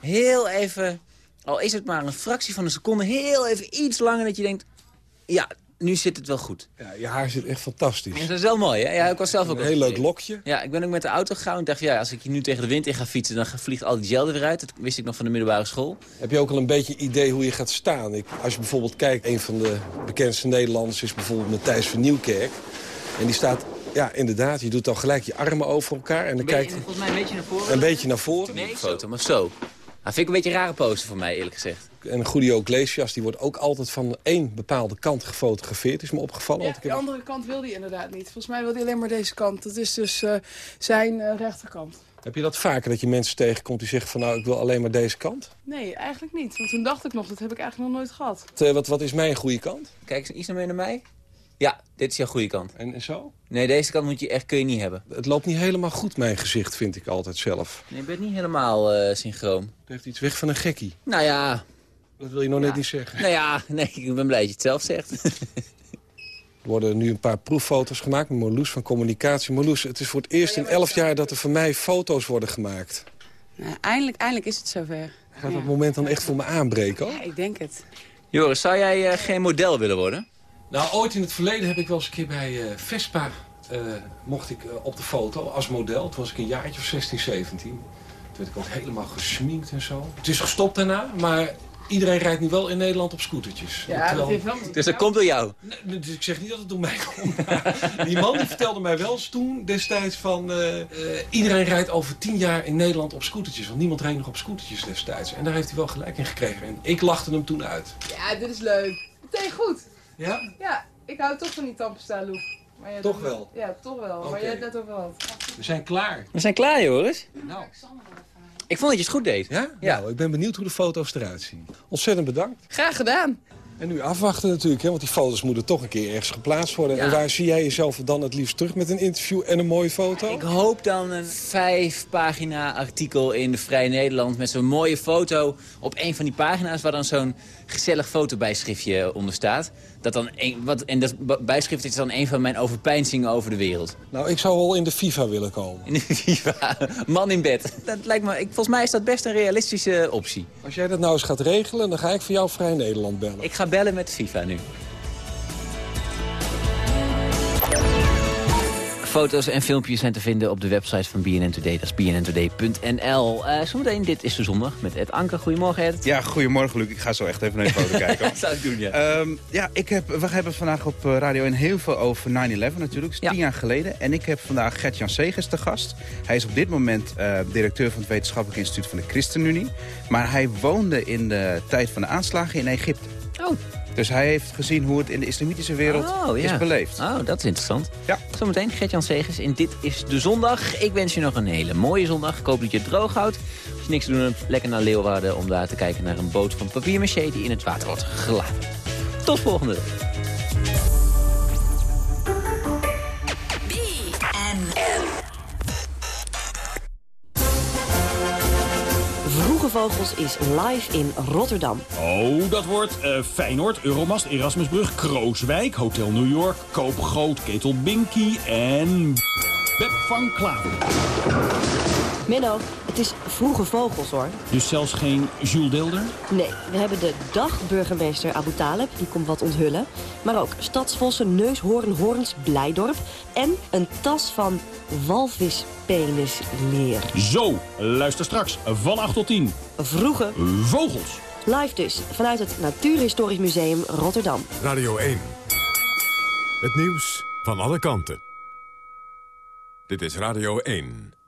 heel even, al is het maar een fractie van een seconde... heel even iets langer dat je denkt... ja, nu zit het wel goed. Ja, je haar zit echt fantastisch. Dat is wel mooi, hè? Ja, ik was zelf ook Een heel leuk lokje. Ja, ik ben ook met de auto gegaan en dacht, ja, als ik hier nu tegen de wind in ga fietsen... dan vliegt al die gel er weer uit. Dat wist ik nog van de middelbare school. Heb je ook al een beetje idee hoe je gaat staan? Ik, als je bijvoorbeeld kijkt, een van de bekendste Nederlanders is bijvoorbeeld Matthijs van Nieuwkerk. En die staat, ja inderdaad, je doet dan gelijk je armen over elkaar. En dan kijkt volgens mij een beetje naar voren. een beetje naar voren. Nee, foto, maar zo. Dat vind ik een beetje een rare pose voor mij, eerlijk gezegd. En Julio Iglesias, die wordt ook altijd van één bepaalde kant gefotografeerd. Is me opgevallen. Ja, want ik de heb... andere kant wil hij inderdaad niet. Volgens mij wil hij alleen maar deze kant. Dat is dus eh, zijn eh, rechterkant. heb je dat vaker, dat je mensen tegenkomt die zeggen van nou, ik wil alleen maar deze kant? Nee, eigenlijk niet. Want toen dacht ik nog, dat heb ik eigenlijk nog nooit gehad. Wat, eh, wat, wat is mijn goede kant? Kijk eens iets naar meer naar mij. Ja, dit is jouw goede kant. En, en zo? Nee, deze kant moet je echt, kun je niet hebben. Het loopt niet helemaal goed, mijn gezicht, vind ik altijd zelf. Nee, je bent niet helemaal eh, synchroon. Het heeft iets weg van een gekkie. Nou ja, Dat wil je nog net niet zeggen. nou ja, nee, ik ben blij dat je het zelf zegt. Er worden nu een paar proeffoto's gemaakt met Marloes van Communicatie. Marloes, het is voor het eerst in elf jaar dat er van mij foto's worden gemaakt. Nou, eindelijk, eindelijk is het zover. Gaat dat moment dan echt voor me aanbreken? hoor? Ja, ik denk het. Joris, zou jij eh, geen model willen worden? Nou, ooit in het verleden heb ik wel eens een keer bij eh, Vespa... eh, mocht ik eh, op de foto als model. Toen was ik een jaartje of 16, 17. Toen werd ik ook helemaal gesminkt en zo. Het is gestopt daarna, maar iedereen rijdt nu wel in Nederland op scootertjes. Terwijl- Dus dat komt door jou. Nee, dus ik zeg niet dat het door mij komt. maar Die man die vertelde mij wel eens toen destijds van... iedereen rijdt over tien jaar in Nederland op scootertjes. Want niemand reed nog op scootertjes destijds. En daar heeft hij wel gelijk in gekregen. En ik lachte hem toen uit. Ja, dit is leuk. Meteen goed. Ja? Ja, ik hou toch van die tandpasta look. Maar Toch doet- wel? Ja, toch wel. Maar jij hebt net ook wel. We zijn klaar. We zijn klaar, Joris. Nou. Ik vond dat je het goed deed. Ja? Nou, ik ben benieuwd hoe de foto's eruit zien. Ontzettend bedankt. Graag gedaan. En nu afwachten natuurlijk, hè, want die foto's moeten toch een keer ergens geplaatst worden. Ja. En waar zie jij jezelf dan het liefst terug met een interview en een mooie foto? Ik hoop dan een vijf pagina artikel in de Vrij Nederland... met zo'n mooie foto op een van die pagina's... waar dan zo'n gezellig fotobijschriftje onder staat. Dat dan een, wat, en dat bijschrift is dan een van mijn overpeinzingen over de wereld. Nou, ik zou wel in de FIFA willen komen. In de FIFA, man in bed. Dat lijkt me, ik, volgens mij is dat best een realistische optie. Als jij dat nou eens gaat regelen, dan ga ik voor jou Vrij Nederland bellen. Ik ga bellen met FIFA nu. Foto's en filmpjes zijn te vinden op de website van BNN Today. Dat is bnntoday.nl. Eh zometeen, dit is de zondag met Ed Anker. Goedemorgen, Ed. Ja, goedemorgen Luc. Ik ga zo echt even naar de foto kijken. Dat zou ik doen, ja. Ehm, ja, ik heb, we hebben vandaag op eh, Radio 1 heel veel over 9-11 natuurlijk. Dat is tien jaar geleden. En ik heb vandaag Gert-Jan Segers te gast. Hij is op dit moment eh, directeur van het Wetenschappelijk Instituut van de ChristenUnie. Maar hij woonde in de tijd van de aanslagen in Egypte. Oh. Dus hij heeft gezien hoe het in de islamitische wereld Oh, ja. is beleefd. Oh, dat is interessant. Ja. Zometeen Gert-Jan Segers in Dit is de Zondag. Ik wens je nog een hele mooie zondag. Ik hoop dat je het droog houdt. Als je niks te doen hebt, lekker naar Leeuwarden... om daar te kijken naar een boot van papiermaché die in het water wordt gelaten. Tot volgende week. Vroege Vogels is live in Rotterdam. Oh, dat wordt eh, Feyenoord, Euromast, Erasmusbrug, Krooswijk, Hotel New York, Koopgroot, Ketel Binky en... Beb van Klaveren. Menno, het is Vroege Vogels hoor. Dus zelfs geen Jules Deelder? Nee, we hebben de dagburgemeester Abu Taleb, die komt wat onthullen. Maar ook stadsvossen, neushoorn, hoorns, Blijdorp. En een tas van walvispenisleer. Zo, luister straks van 8 tot 10. Vroege Vogels. Live dus, vanuit het Natuurhistorisch Museum Rotterdam. Radio 1. Het nieuws van alle kanten. Dit is Radio 1.